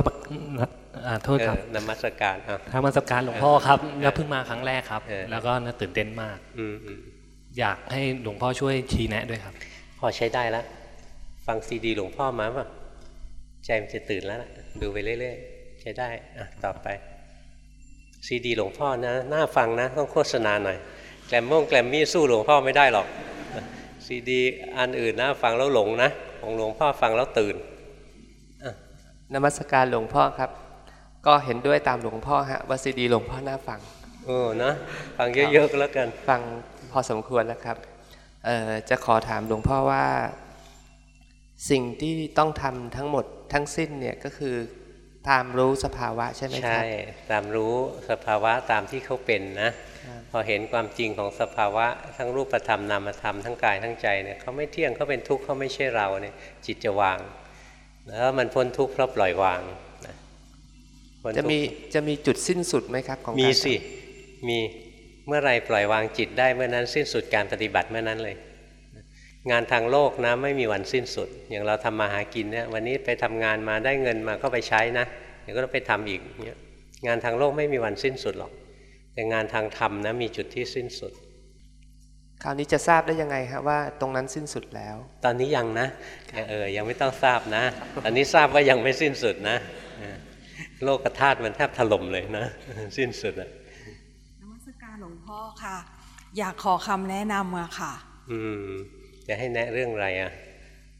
โทษครับนมัสการทามัสการหลวงพ่อครับแล้วเพิ่งมาครั้งแรกครับ แล้วก็ตื่นเต้นมากอยากให้หลวงพ่อช่วยชี้แนะด้วยครับ พอใช้ได้แล้ว ฟังซีดีหลวงพ่อมาป่ะ ใจมันจะตื่นแล้วดูไปเรื่อยๆใช้ได้อะต่อไปซีดีหลวงพ่อนะน่าฟังนะ ต้องโฆษณาหน่อยแกลมม่งแกลมมี่สู้หลวงพ่อไม่ได้หรอกซีดีอันอื่นนะฟังแล้วหลงนะของหลวงพ่อฟังแล้วตื่นนมัสการหลวงพ่อครับ ก็เห็นด้วยตามหลวงพ่อฮะว่าซีดีหลวงพ่อน่าฟังโอ้นะฟังเยอะๆก็แล้วกัน ฟังพอสมควรแล้วครับเอ่อจะขอถามหลวงพ่อว่า สิ่งที่ต้องทำทั้งหมด ทั้งสิ้นเนี่ยก็คือตามรู้สภาวะใช่ไหมครับใช่ตามรู้สภาวะตามที่เขาเป็นนะพอเห็นความจริงของสภาวะทั้งรูปธรรมนามธรรมทั้งกายทั้งใจเนี่ยเขาไม่เที่ยงเขาเป็นทุกข์เขาไม่ใช่เราเนี่ยจิตจะวาง แล้วมันพ้นทุกข์เพราะปล่อยวางจะมีจะมีจุดสิ้นสุดไหมครับของมีสิมีเมื่อไรปล่อยวางจิตได้เมื่อนั้นสิ้นสุดการปฏิบัติเมื่อนั้นเลย งานทางโลกนะไม่มีวันสิ้นสุด อย่างเราทำมาหากินเนี่ยวันนี้ไปทำงานมาได้เงินมาก็ไปใช้นะเดี๋ยวก็ต้องไปทำอีกเนี่ยงานทางโลกไม่มีวันสิ้นสุดหรอก แต่งานทางธรรมนะมีจุดที่สิ้นสุด คราวนี้จะทราบได้ยังไงครับว่าตรงนั้นสิ้นสุดแล้ว ตอนนี้ยังนะเออยังไม่ต้องทราบนะตอนนี้ทราบว่ายังไม่สิ้นสุดนะ โลกธาตุมันแทบถล่มเลยนะ สิ้นสุดอะนมัสการหลวงพ่อค่ะ อยากขอคำแนะนำอะค่ะ อืม จะให้แนะเรื่องอะไรอะ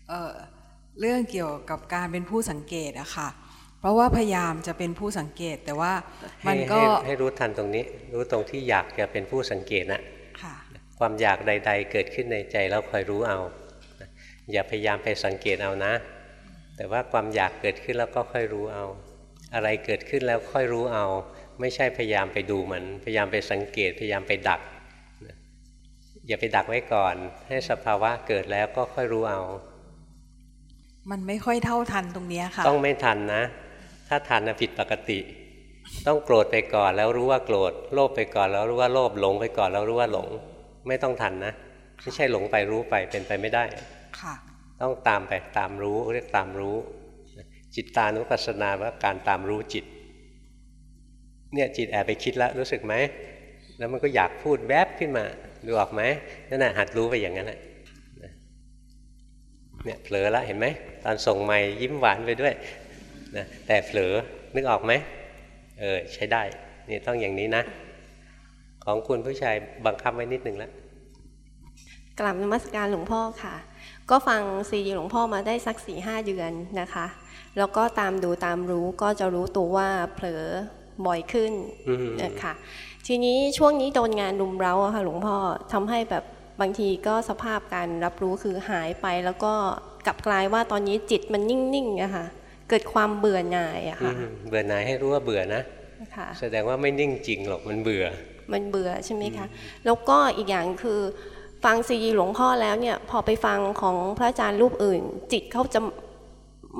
เออเรื่องเกี่ยวกับการเป็นผู้สังเกตอะค่ะ เพราะว่าพยายามจะเป็นผู้สังเกตแต่ว่ามันก็ให้รู้ทันตรงนี้ รู้ตรงที่อยากจะเป็นผู้สังเกตนะความอยากใด ๆ เกิดขึ้นในใจแล้วคอยรู้เอา อย่าพยายามไปสังเกตเอานะ แต่ว่าความอยากเกิดขึ้นแล้วก็ค่อยรู้เอา อะไรเกิดขึ้นแล้วค่อยรู้เอา ไม่ใช่พยายามไปดูมัน พยายามไปสังเกต พยายามไปดัก อย่าไปดักไว้ก่อน ให้สภาวะเกิดแล้วก็ค่อยรู้เอา มันไม่ค่อยเท่าทันตรงนี้ค่ะ ต้องไม่ทันนะ ถ้าทันนะผิดปกติ ต้องโกรธไปก่อนแล้วรู้ว่าโกรธโลภไปก่อนแล้วรู้ว่าโลภหลงไปก่อนแล้วรู้ว่าหลง ไม่ต้องทันนะไม่ใช่หลงไปรู้ไปเป็นไปไม่ได้ค่ะ ต้องตามไปตามรู้เรียกตามรู้ จิตตานุปัสสนาว่าการตามรู้จิต เนี่ยจิตแอบไปคิดแล้วรู้สึกไหมแล้วมันก็อยากพูดแวบขึ้นมา ดูออกไหมนั่นแหะหัดรู้ไปอย่างนั้นแหละเนี่ยเผลอแล้วเห็นไหมตอนส่งไม่ยิ้มหวานไปด้วยนะแต่เผลอนึกออกไหมเออใช้ได้นี่ต้องอย่างนี้นะ ของคุณผู้ชายบังคับไว้นิดหนึ่งแล้วกลับนมัสการหลวงพ่อค่ะ ก็ฟังซีดีหลวงพ่อมาได้สักสี่ห้าเดือนนะคะ แล้วก็ตามดูตามรู้ก็จะรู้ตัวว่าเผลอบ่อยขึ้นนะคะ ทีนี้ช่วงนี้โดนงานรุมเร้าอะค่ะหลวงพ่อทำให้แบบบางทีก็สภาพการรับรู้คือหายไป แล้วก็กลับกลายว่าตอนนี้จิตมันนิ่งๆอะค่ะเกิดความเบื่อหน่ายอะค่ะเบื่อหน่ายให้รู้ว่าเบื่อนะค่ะแสดงว่าไม่นิ่งจริงหรอกมันเบื่อ มันเบื่อใช่ไหมคะ แล้วก็อีกอย่างคือฟังซีดีหลวงพ่อแล้วเนี่ยพอไปฟังของพระอาจารย์รูปอื่น จิตเขาจะ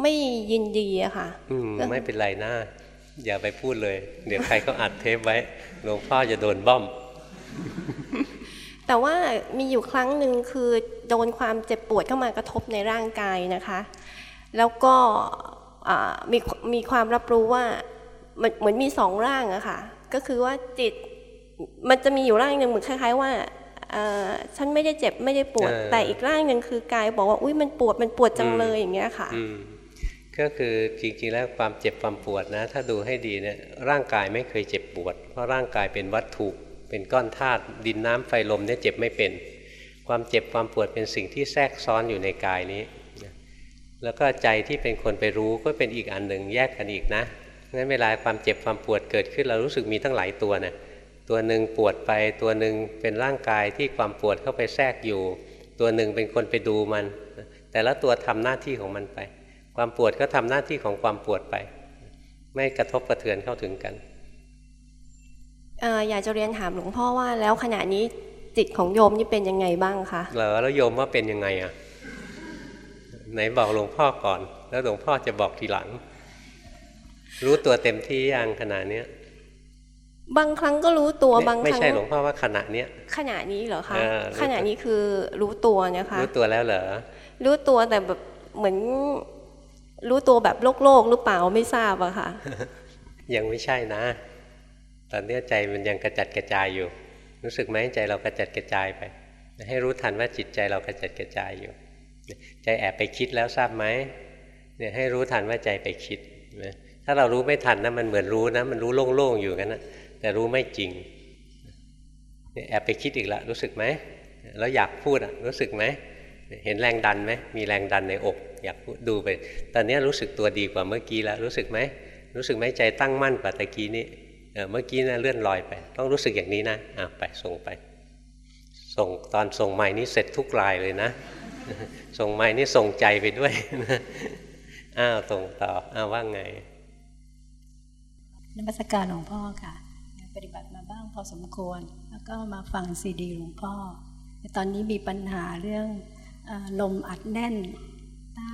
ไม่ยินดีอะค่ะอืมไม่เป็นไรนะ อย่าไปพูดเลย เดี๋ยวใครเขาอัดเทปไว้หลวงพ่อจะโดนบ้อม แต่ว่ามีอยู่ครั้งหนึ่งคือโดนความเจ็บปวดเข้ามากระทบในร่างกายนะคะ แล้วก็อ่ามีมีความรับรู้ว่ามันเหมือนมีสองร่างอะค่ะ ก็คือว่าจิตมันจะมีอยู่ร่างหนึ่งเหมือนคล้าย ๆ ว่าเอ่อฉันไม่ได้เจ็บไม่ได้ปวดเออแต่อีกร่างหนึ่งคือกายบอกว่าอุ้ยมันปวดมันปวดจังเลยอย่างเงี้ยค่ะอืม ก็คือจริงๆแล้วความเจ็บความปวดนะ ถ้าดูให้ดีเนี่ยร่างกายไม่เคยเจ็บปวด เพราะร่างกายเป็นวัตถุ เป็นก้อนธาตุดินน้ำไฟลมเนี่ยเจ็บไม่เป็น ความเจ็บความปวดเป็นสิ่งที่แทรกซ้อนอยู่ในกายนี้ แล้วก็ใจที่เป็นคนไปรู้ก็เป็นอีกอันหนึ่งแยกกันอีกนะงั้นเวลาความเจ็บความปวดเกิดขึ้นเรารู้สึกมีตั้งหลายตัวนะตัวหนึ่งปวดไปตัวหนึ่งเป็นร่างกายที่ความปวดเข้าไปแทรกอยู่ ตัวหนึ่งเป็นคนไปดูมัน แต่ละตัวทำหน้าที่ของมันไป ความปวดก็ทำหน้าที่ของความปวดไป ไม่กระทบกระเทือนเข้าถึงกันเอ่ออยากจะเรียนถามหลวงพ่อว่าแล้วขณะนี้จิตของโยมนี่เป็นยังไงบ้างคะเหรอแล้วโยมว่าเป็นยังไงอะไหนบอกหลวงพ่อก่อน แล้วหลวงพ่อจะบอกทีหลัง รู้ตัวเต็มที่ยังขณะเนี้ยบางครั้งก็รู้ตัวบางคไม่รั้งใช่หลวงพ่อว่าขณะเนี้ยขณะนี้เหรอคะเออรู้ตัวขณะนี้คือรู้ตัวนะคะรู้ตัวแล้วเหรอรู้ตัวแต่แบบเหมือน รู้ตัวแบบโลกโลกๆหรือเปล่าไม่ทราบอะค่ะ ยังไม่ใช่นะ ตอนนี้ใจมันยังกระจัดกระจายอยู่ รู้สึกไหมใจเรากระจัดกระจายไป ให้รู้ทันว่าจิตใจเรากระจัดกระจายอยู่ ใจแอบไปคิดแล้วทราบไหมเนี่ยให้รู้ทันว่าใจไปคิดนะถ้าเรารู้ไม่ทันนะมันเหมือนรู้นะ มันรู้โล่งๆอยู่กันนะแต่รู้ไม่จริงเนี่ยแอบไปคิดอีกล้วรู้สึกไหมแล้วอยากพูดอะรู้สึกไหม เห็นแรงดันไหมมีแรงดันในอก อยากดูไป ตอนนี้รู้สึกตัวดีกว่าเมื่อกี้แล้วรู้สึกไหมรู้สึกไหมใจตั้งมั่นกว่าตะกี้นี้เเมื่อกี้นะเลื่อนลอยไป ต้องรู้สึกอย่างนี้นะอะไปส่งไป ส่งตอนส่งใหม่นี้เสร็จทุกรายเลยนะ ส่งใหม่นี่ส่งใจไปด้วยอ้าวส่งต่ออ้าวว่าไงนมัสการหลวงพ่อค่ะ ปฏิบัติมาบ้างพอสมควร แล้วก็มาฟังซีดีหลวงพ่อตอนนี้มีปัญหาเรื่อง ลมอัดแน่น ใต้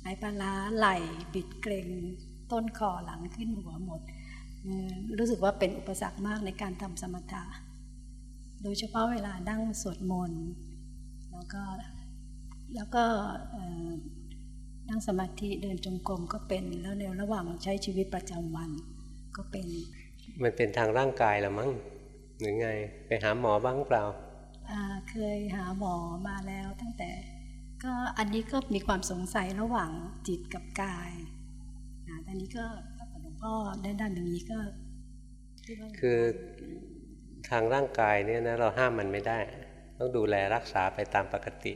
ไหปลาร้าไหลบิดเกรงต้นคอหลังขึ้นหัวหมด รู้สึกว่าเป็นอุปสรรคมากในการทำสมถะ โดยเฉพาะเวลานั่งสวดมนต์แล้วก็แล้วก็นั่งสมาธิเดินจงกรมก็เป็นแล้วในระหว่างใช้ชีวิตประจำวันก็เป็น มันเป็นทางร่างกายละมั้งหรือไง ไปหาหมอบ้างเปล่า เคยหาหมอมาแล้วตั้งแต่ ก็อันนี้ก็มีความสงสัยระหว่างจิตกับกายอ่าตอนนี้ก็หลวงพ่อได้ด้านอย่างนี้ก็ คือทางร่างกายเนี่ยนะเราห้ามมันไม่ได้ ต้องดูแลรักษาไปตามปกติ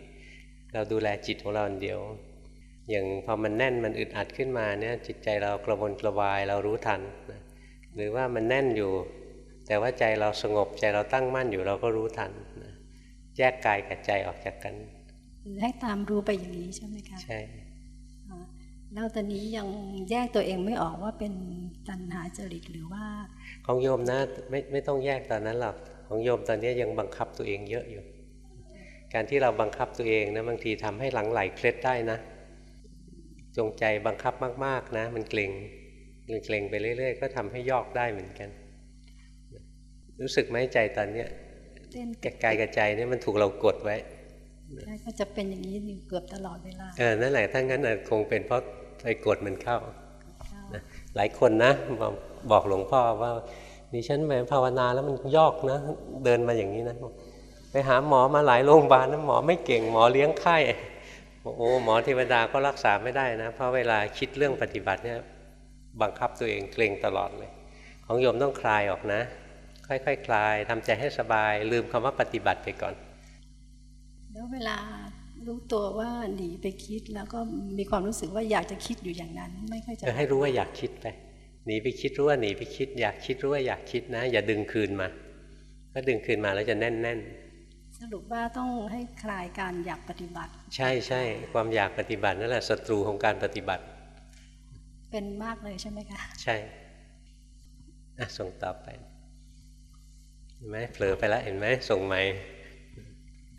เราดูแลจิตของเราเดียว อย่างพอมันแน่นมันอึดอัดขึ้นมาเนี่ยจิตใจเรากระวนกระวายเรารู้ทันนะหรือว่ามันแน่นอยู่ แต่ว่าใจเราสงบใจเราตั้งมั่นอยู่เราก็รู้ทัน แยกกายกับใจออกจากกันคือให้ตามรู้ไปอย่างนี้ใช่ไหมคะใช่อ่าแล้วตอนนี้ยังแยกตัวเองไม่ออกว่าเป็นตัณหาจริตหรือว่า ของโยมนะไม่ไม่ต้องแยกตอนนั้นหรอกของโยมตอนนี้ยังบังคับตัวเองเยอะอยู่ การที่เราบังคับตัวเองนะบางทีทำให้หลังไหลเคล็ดได้นะ จงใจบังคับมาก ๆนะ มันเกร็งเกร็งไปเรื่อย ๆ ก็ทำให้ยอกได้เหมือนกัน รู้สึกไหมใจตอนเนี้ย เต้นแกกายกับใจเนี่ยมันถูกเรากดไว้ใช่ก็จะเป็นอย่างนี้อยู่เกือบตลอดเวลาเออนั่นแหละถ้างั้นน่ะคงเป็นเพราะไปกดมันเข้านะหลายคนนะบอกบอกหลวงพ่อว่าดิฉันไปภาวนาแล้วมันยอกนะ เดินมาอย่างนี้นะ ไปหาหมอมาหลายโรงพยาบาลนะหมอไม่เก่งหมอเลี้ยงไข้บอกโอ้หมอเทวดาก็รักษาไม่ได้นะ เพราะเวลาคิดเรื่องปฏิบัติเนี่ยบังคับตัวเองเกรงตลอดเลย ของโยมต้องคลายออกนะ ค่อยๆคคลายทำใจให้สบาย ลืมคำว่าปฏิบัติไปก่อน แล้วเวลารู้ตัวว่าหนีไปคิดแล้วก็มีความรู้สึกว่าอยากจะคิดอยู่อย่างนั้น ไม่ค่อยจะเออให้รู้ว่าอยากคิดไปหนีไปคิดรู้ว่าหนีไปคิด อยากคิดรู้ว่าอยากคิดนะ อย่าดึงคืนมา ก็ดึงคืนมาแล้วจะแน่นแน่นสรุปว่าต้องให้คลายการอยากปฏิบัติ ใช่ใช่ความอยากปฏิบัตินั่นแหละศัตรูของการปฏิบัติ เป็นมากเลยใช่ไหมคะ ใช่อะส่งต่อไป เห็นไหมเผลอไปแล้วเห็นไหมส่งใหม่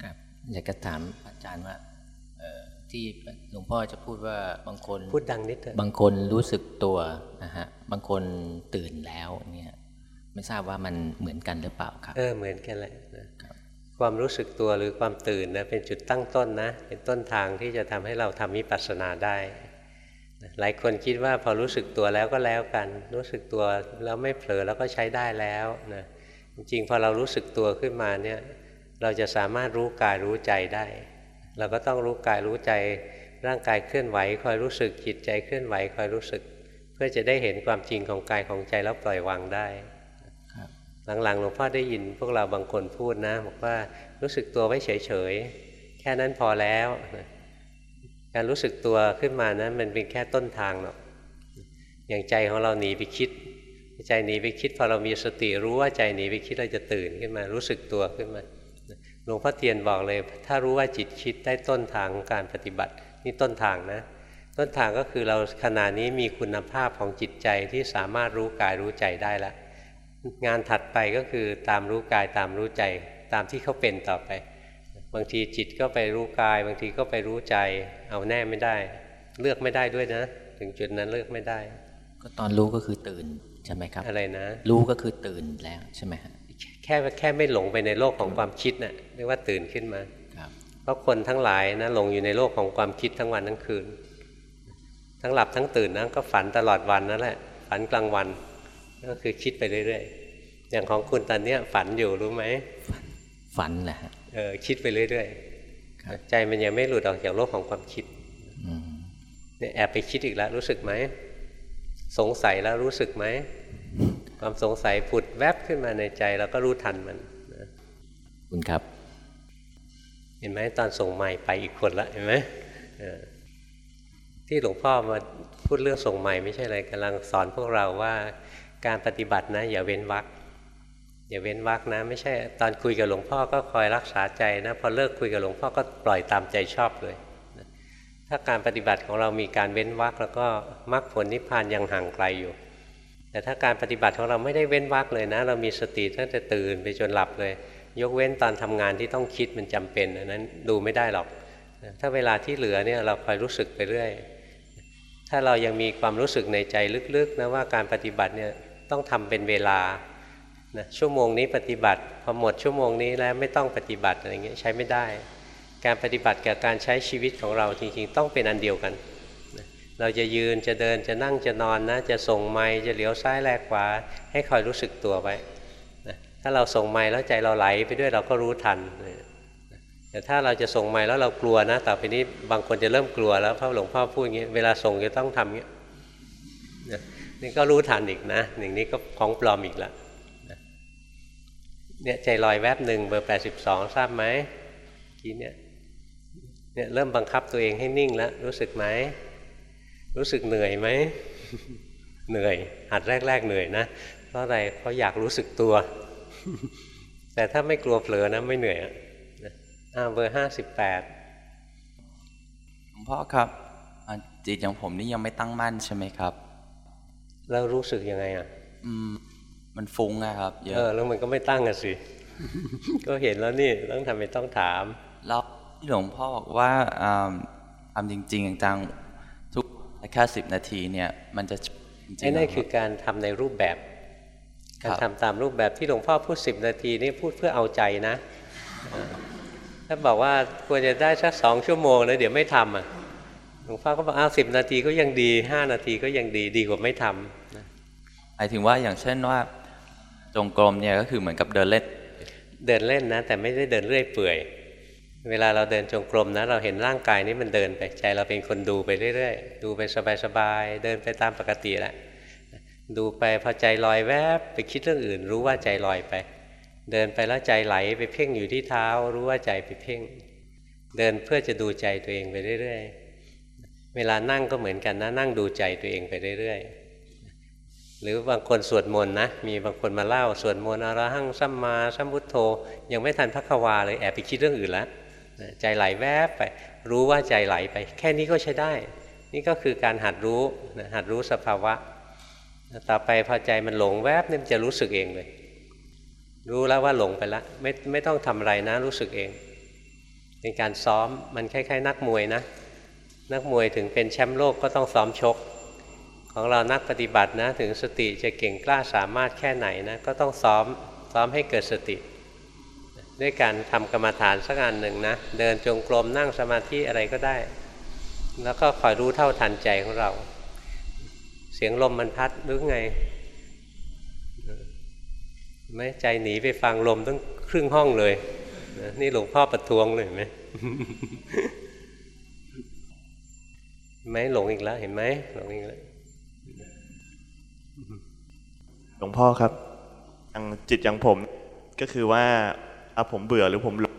ครับอยากจะถามอาจารย์ว่าที่หลวงพ่อจะพูดว่าบางคนพูดดังนิดเถอะบางคนรู้สึกตัวนะฮะบางคนตื่นแล้วเนี่ยไม่ทราบว่ามันเหมือนกันหรือเปล่าครับเออเหมือนกันแหละนะความรู้สึกตัวหรือความตื่นนะเป็นจุดตั้งต้นนะเป็นต้นทางที่จะทำให้เราทำวิปัสสนาได้ หลายคนคิดว่าพอรู้สึกตัวแล้วก็แล้วกัน รู้สึกตัวแล้วไม่เผลอแล้วก็ใช้ได้แล้วนะ จริงๆพอเรารู้สึกตัวขึ้นมาเนี่ยเราจะสามารถรู้กายรู้ใจได้ เราก็ต้องรู้กายรู้ใจ ร่างกายเคลื่อนไหวคอยรู้สึกจิตใจเคลื่อนไหวคอยรู้สึก เพื่อจะได้เห็นความจริงของกายของใจแล้วปล่อยวางได้หลังๆหลวงพ่อได้ยินพวกเราบางคนพูดนะบอกว่ารู้สึกตัวไว้เฉยๆแค่นั้นพอแล้วการรู้สึกตัวขึ้นมานะมันเป็นแค่ต้นทางเนาะอย่างใจของเราหนีไปคิด ใจหนีไปคิดพอเรามีสติรู้ว่าใจหนีไปคิดเราจะตื่นขึ้นมารู้สึกตัวขึ้นมาหลวงพ่อเทียนบอกเลย ถ้ารู้ว่าจิตคิดได้ต้นทางของการปฏิบัตินี่ต้นทางนะ ต้นทางก็คือเราขณะนี้มีคุณภาพของจิตใจที่สามารถรู้กายรู้ใจได้แล้วงานถัดไปก็คือตามรู้กายตามรู้ใจตามที่เขาเป็นต่อไป บางทีจิตก็ไปรู้กาย บางทีก็ไปรู้ใจ เอาแน่ไม่ได้ เลือกไม่ได้ด้วยนะ ถึงจุดนั้นเลือกไม่ได้ ก็ตอนรู้ก็คือตื่น ใช่ไหมครับ อะไรนะ รู้ก็คือตื่นแล้วใช่ไหมฮะแค่แค่ไม่หลงไปในโลกของความคิดนะ่ะเรียกว่าตื่นขึ้นมาเพราะคนทั้งหลายนะหลงอยู่ในโลกของความคิดทั้งวันทั้งคืน ทั้งหลับทั้งตื่นนะก็ฝันตลอดวันนั่นแหละฝันกลางวัน ก็คือคิดไปเรื่อยๆอย่างของคุณตอนนี้ฝันอยู่รู้ไหมฝันแหละเออคิดไปเรื่อยๆใจมันยังไม่หลุดออกจากโลกของความคิดเนี่ยแอบไปคิดอีกแล้วรู้สึกไหมสงสัยแล้วรู้สึกไหม ความสงสัยผุดแวบขึ้นมาในใจเราก็รู้ทันมันคุณครับ เห็นไหมตอนส่งใหม่ไปอีกคนละเห็นไหมที่หลวงพ่อมาพูดเรื่องส่งใหม่ไม่ใช่อะไรกำลังสอนพวกเราว่าการปฏิบัตินะ อย่าเว้นวักอย่าเว้นวักนะ ไม่ใช่ตอนคุยกับหลวงพ่อก็คอยรักษาใจนะพอเลิกคุยกับหลวงพ่อก็ปล่อยตามใจชอบเลยถ้าการปฏิบัติของเรามีการเว้นวักแล้วก็มรรคผลนิพพานยังห่างไกลอยู่ แต่ถ้าการปฏิบัติของเราไม่ได้เว้นวักเลยนะ เรามีสติตั้งแต่ตื่นไปจนหลับเลย ยกเว้นตอนทำงานที่ต้องคิดมันจำเป็นอันนั้นดูไม่ได้หรอก ถ้าเวลาที่เหลือเนี่ยเราคอยรู้สึกไปเรื่อย ถ้าเรายังมีความรู้สึกในใจลึกๆนะว่าการปฏิบัติเนี่ยต้องทำเป็นเวลานะชั่วโมงนี้ปฏิบัติพอหมดชั่วโมงนี้แล้วไม่ต้องปฏิบัติอะไรเงี้ยใช้ไม่ได้ การปฏิบัติกับการใช้ชีวิตของเราจริงๆ ต้องเป็นอันเดียวกัน เราจะยืนจะเดินจะนั่งจะนอนนะ จะส่งไม้จะเหลียวซ้ายแลกขวา ให้คอยรู้สึกตัวไว้ถ้าเราส่งไม้แล้วใจเราไหลไปด้วยเราก็รู้ทันแต่ถ้าเราจะส่งไม้แล้วเรากลัวนะต่อไปนี้บางคนจะเริ่มกลัวแล้วพระหลวงพ่อพูดอย่างนี้เวลาส่งจะต้องทำอย่างนี้นี่ก็รู้ทันอีกนะหนึ่งนี้ก็ของปลอมอีกล้วเนี่ยใจลอยแวบหนึ่งเบอร์แปดสิบสองทราบไหมกี้เนี่ยเนี่ยเริ่มบังคับตัวเองให้นิ่งแล้วรู้สึกไหม รู้สึกเหนื่อยไหมเหนื่อย หัดแรก ๆ เหนื่อยนะ เพราะอะไรเพราะอยากรู้สึกตัว แต่ถ้าไม่กลัวเผลอนะไม่เหนื่อยอะเบอร์ห้าสิบแปดหลวงพ่อครับจิตอย่างผมนี่ยังไม่ตั้งมั่นใช่ไหมครับ แล้วรู้สึกยังไงอะ อืม มันฟุ้งอะครับเยอะแล้วมันก็ไม่ตั้งอะสิ ก็เห็นแล้วนี่ต้องทำไมต้องถามแล้วหลวงพ่อบอกว่าทำจริง ๆ จังทุก แค่สิบนาทีเนี่ยมันจะไอ้นั่นคือการทำในรูปแบบการทำตามรูปแบบที่หลวงพ่อพูดสิบนาทีนี่พูดเพื่อเอาใจนะถ้าบอกว่าควรจะได้สักสองชั่วโมงแล้วเดี๋ยวไม่ทำอะหลวงพ่อก็บอกอ้าวสิบนาทีก็ยังดีห้านาทีก็ยังดีดีกว่าไม่ทำหมายถึงว่าอย่างเช่นว่าจงกรมเนี่ยก็คือเหมือนกับเดินเล่น เดินเล่นนะ แต่ไม่ได้เดินเรื่อยเปื่อย เวลาเราเดินจงกรมนะเราเห็นร่างกายนี้มันเดินไปใจเราเป็นคนดูไปเรื่อยๆ ดูไปสบายๆ เดินไปตามปกติแหละดูไปพอใจลอยแวบไปคิดเรื่องอื่น รู้ว่าใจลอยไป เดินไปแล้วใจไหลไปเพ่งอยู่ที่เท้า รู้ว่าใจไปเพ่ง เดินเพื่อจะดูใจตัวเองไปเรื่อยๆ เวลานั่งก็เหมือนกันนะนั่งดูใจตัวเองไปเรื่อยๆ หรือบางคนสวดมนต์นะมีบางคนมาเล่าสวดมนต์อรหังสัมมาสัมพุทโธ ยังไม่ทันพักวาเลยแอบไปคิดเรื่องอื่นแล้ว ใจไหลแวบไป รู้ว่าใจไหลไป แค่นี้ก็ใช้ได้ นี่ก็คือการหัดรู้หัดรู้สภาวะ ต่อไปพอใจมันหลงแวบเนี่ยมันจะรู้สึกเองเลย รู้แล้วว่าหลงไปแล้วไม่ไม่ต้องทำอะไรนะรู้สึกเอง เป็นการซ้อมมันคล้ายๆ นักมวยนะ นักมวยถึงเป็นแชมป์โลกก็ต้องซ้อมชก ของเรานักปฏิบัตินะ ถึงสติจะเก่งกล้าสามารถแค่ไหนนะก็ต้องซ้อมซ้อมให้เกิดสติ ด้วยการทำกรรมฐานสักอันหนึ่งนะ เดินจงกรมนั่งสมาธิอะไรก็ได้ แล้วก็คอยรู้เท่าทันใจของเรา เสียงลมมันพัดหรือไงไม่ใจหนีไปฟังลมตั้งครึ่งห้องเลยนี่หลวงพ่อประท้วงเลยไหมไหมหลงอีกแล้วเห็นไหมหลงอีกแล้วหลวงพ่อครับอย่างจิตอย่างผมก็คือว่า อาผมเบื่อหรือผมหลง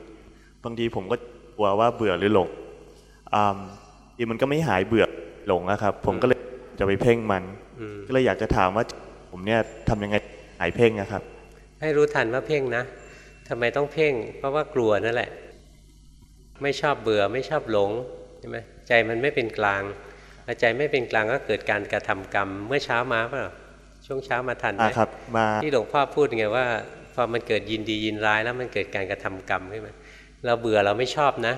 บางทีผมก็กลัวว่าเบื่อหรือหลงอ่าทีมันก็ไม่หายเบื่อหลงนะครับ ผมก็เลยจะไปเพ่งมัน ก็เลยอยากจะถามว่าผมเนี่ยทำยังไงหายเพ่งนะครับ ให้รู้ทันว่าเพ่งนะทำไมต้องเพ่ง เพราะว่ากลัวนั่นแหละ ไม่ชอบเบื่อไม่ชอบหลงใช่ไหมใจมันไม่เป็นกลางใจไม่เป็นกลางก็เกิดการกระทำกรรม เมื่อเช้ามาเปล่าช่วงเช้ามาทันไหมครับมาที่หลวงพ่อพูดไงว่าพ อมันเกิดยินดียินร้ายแล้วมันเกิดการกระทำกรรมขึ้นมาเราเบื่อเราไม่ชอบนะ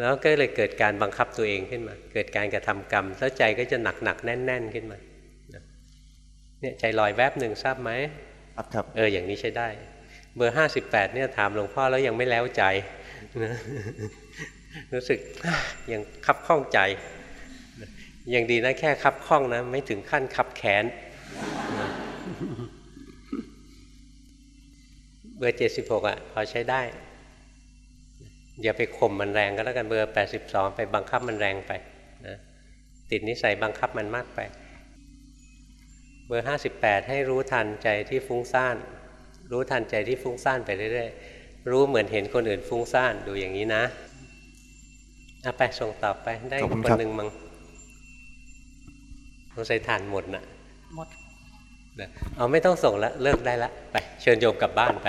แล้วก็เลยเกิดการบังคับตัวเองขึ้นมา เกิดการกระทำกรรมแล้วใจก็จะหนักหนักแน่นแน่นขึ้นมาเนี่ยใจลอยแวบหนึ่งทราบไหมครับครับเอออย่างนี้ใช้ได้ เบอร์ห้าสิบแปดเนี่ยถามหลวงพ่อแล้วยังไม่แล้วใจรู้สึกยังคับข้องใจยังดีนะแค่คับข้องนะ ไม่ถึงขั้นคับแขน เบอร์เจ็ดสิบหกอะพอใช้ได้ อย่าไปข่มมันแรงก็แล้วกันเบอร์แปดสิบสองไปบังคับมันแรงไปนะติดนิสัยบังคับมันมากไป เบอร์ห้าสิบแปดให้รู้ทันใจที่ฟุ้งซ่าน รู้ทันใจที่ฟุ้งซ่านไปเรื่อยๆ รู้เหมือนเห็นคนอื่นฟุ้งซ่านดูอย่างนี้นะเอาไปส่งต่อไปได้คนหนึ่งมั้งสงสัยทานหมดนะหมดเอาไม่ต้องส่งแล้วเลิกได้แล้วไปเชิญโยมกลับบ้านไป